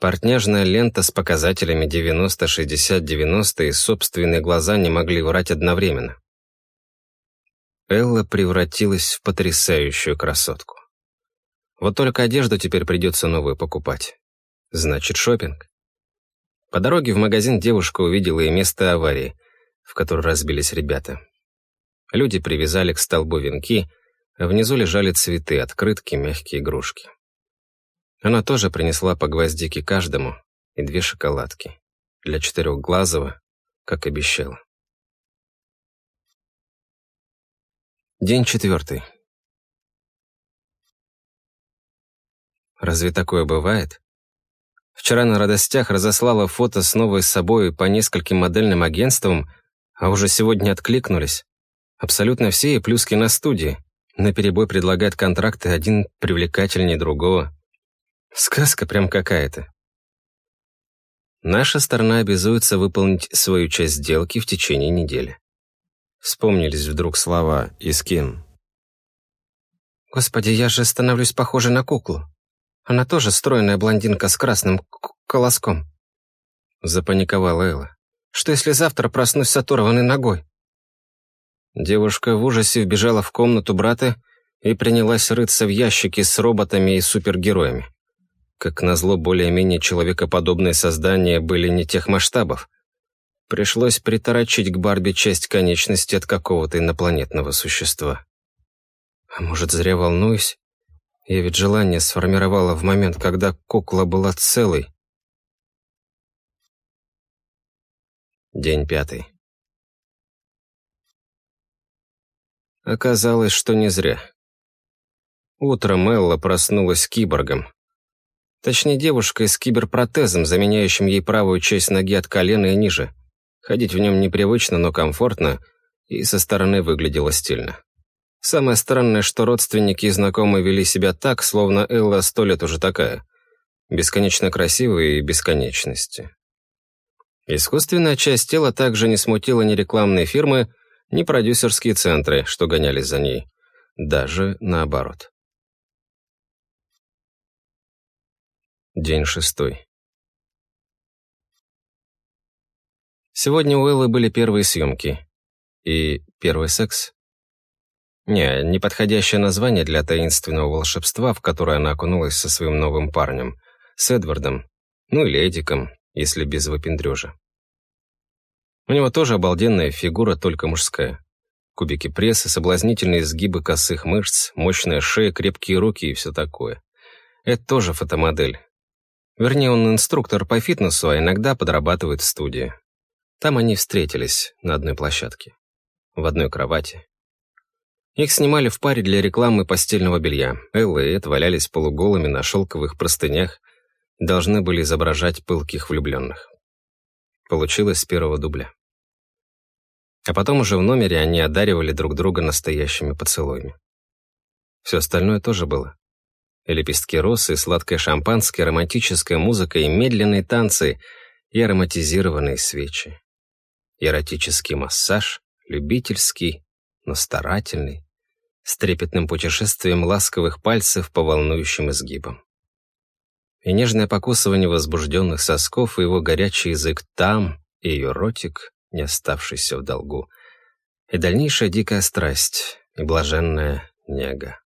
Портняжная лента с показателями 90-60-90 и собственные глаза не могли врать одновременно. Элла превратилась в потрясающую красотку. Вот только одежду теперь придется новую покупать. Значит, шопинг. По дороге в магазин девушка увидела и место аварии, в которой разбились ребята. Люди привязали к столбу венки, а внизу лежали цветы, открытки, мягкие игрушки. Она тоже принесла по гвоздике каждому и две шоколадки. Для четырехглазого, как обещала. День четвертый. Разве такое бывает? Вчера на радостях разослала фото с собой по нескольким модельным агентствам, а уже сегодня откликнулись. Абсолютно все и плюски на студии. На перебой предлагают контракты один привлекательнее другого. Сказка прям какая-то. Наша сторона обязуется выполнить свою часть сделки в течение недели. Вспомнились вдруг слова «Искин». «Господи, я же становлюсь похожа на куклу. Она тоже стройная блондинка с красным колоском». Запаниковала Элла. «Что если завтра проснусь с оторванной ногой?» Девушка в ужасе вбежала в комнату брата и принялась рыться в ящике с роботами и супергероями. Как назло, более-менее человекоподобные создания были не тех масштабов. Пришлось приторочить к Барби часть конечности от какого-то инопланетного существа. А может, зря волнуюсь? Я ведь желание сформировала в момент, когда кукла была целой. День пятый. Оказалось, что не зря. Утром Элла проснулась киборгом. Точнее, девушкой с киберпротезом, заменяющим ей правую часть ноги от колена и ниже. Ходить в нем непривычно, но комфортно, и со стороны выглядело стильно. Самое странное, что родственники и знакомые вели себя так, словно Элла сто лет уже такая. Бесконечно красивая и бесконечности. Искусственная часть тела также не смутила ни рекламные фирмы, ни продюсерские центры, что гонялись за ней. Даже наоборот. День шестой. Сегодня у Эллы были первые съемки. И первый секс. Не, неподходящее название для таинственного волшебства, в которое она окунулась со своим новым парнем, с Эдвардом, ну или Эдиком, если без выпендрежа. У него тоже обалденная фигура, только мужская. Кубики пресса, соблазнительные сгибы косых мышц, мощная шея, крепкие руки и все такое. Это тоже фотомодель. Вернее, он инструктор по фитнесу, а иногда подрабатывает в студии. Там они встретились на одной площадке. В одной кровати. Их снимали в паре для рекламы постельного белья. Элла и Эд валялись полуголыми на шелковых простынях, должны были изображать пылких влюбленных. Получилось с первого дубля. А потом уже в номере они одаривали друг друга настоящими поцелуями. Все остальное тоже было. Лепестки росы, сладкое шампанское, романтическая музыка и медленные танцы, и ароматизированные свечи. Эротический массаж, любительский, но старательный, с трепетным путешествием ласковых пальцев по волнующим изгибам. И нежное покусывание возбужденных сосков, и его горячий язык там, и ее ротик, не оставшийся в долгу, и дальнейшая дикая страсть, и блаженная нега.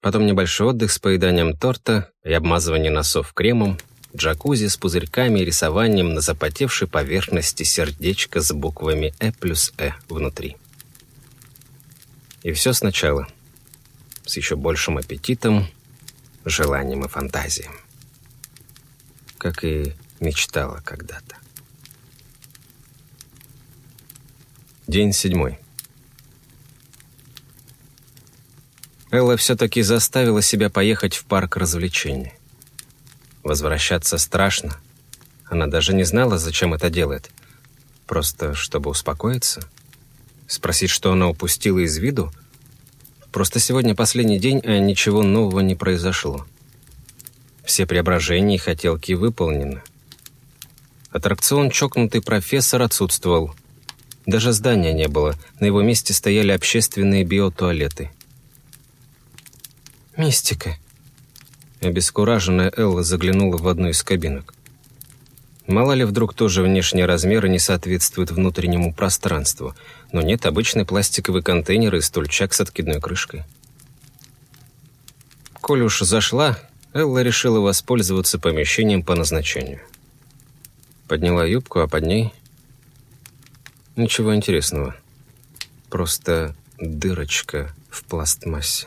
Потом небольшой отдых с поеданием торта и обмазывание носов кремом, джакузи с пузырьками и рисованием на запотевшей поверхности сердечко с буквами «Э» плюс «Э» внутри. И все сначала, с еще большим аппетитом, желанием и фантазией. Как и мечтала когда-то. День седьмой. Элла все-таки заставила себя поехать в парк развлечений. Возвращаться страшно. Она даже не знала, зачем это делает. Просто чтобы успокоиться? Спросить, что она упустила из виду? Просто сегодня последний день, а ничего нового не произошло. Все преображения и хотелки выполнены. Аттракцион «Чокнутый профессор» отсутствовал. Даже здания не было, на его месте стояли общественные биотуалеты. «Мистика». Обескураженная Элла заглянула в одну из кабинок. Мало ли вдруг тоже внешние размеры не соответствуют внутреннему пространству, но нет обычный пластиковый контейнер и стульчак с откидной крышкой. Коль уж зашла, Элла решила воспользоваться помещением по назначению. Подняла юбку, а под ней Ничего интересного. Просто дырочка в пластмассе.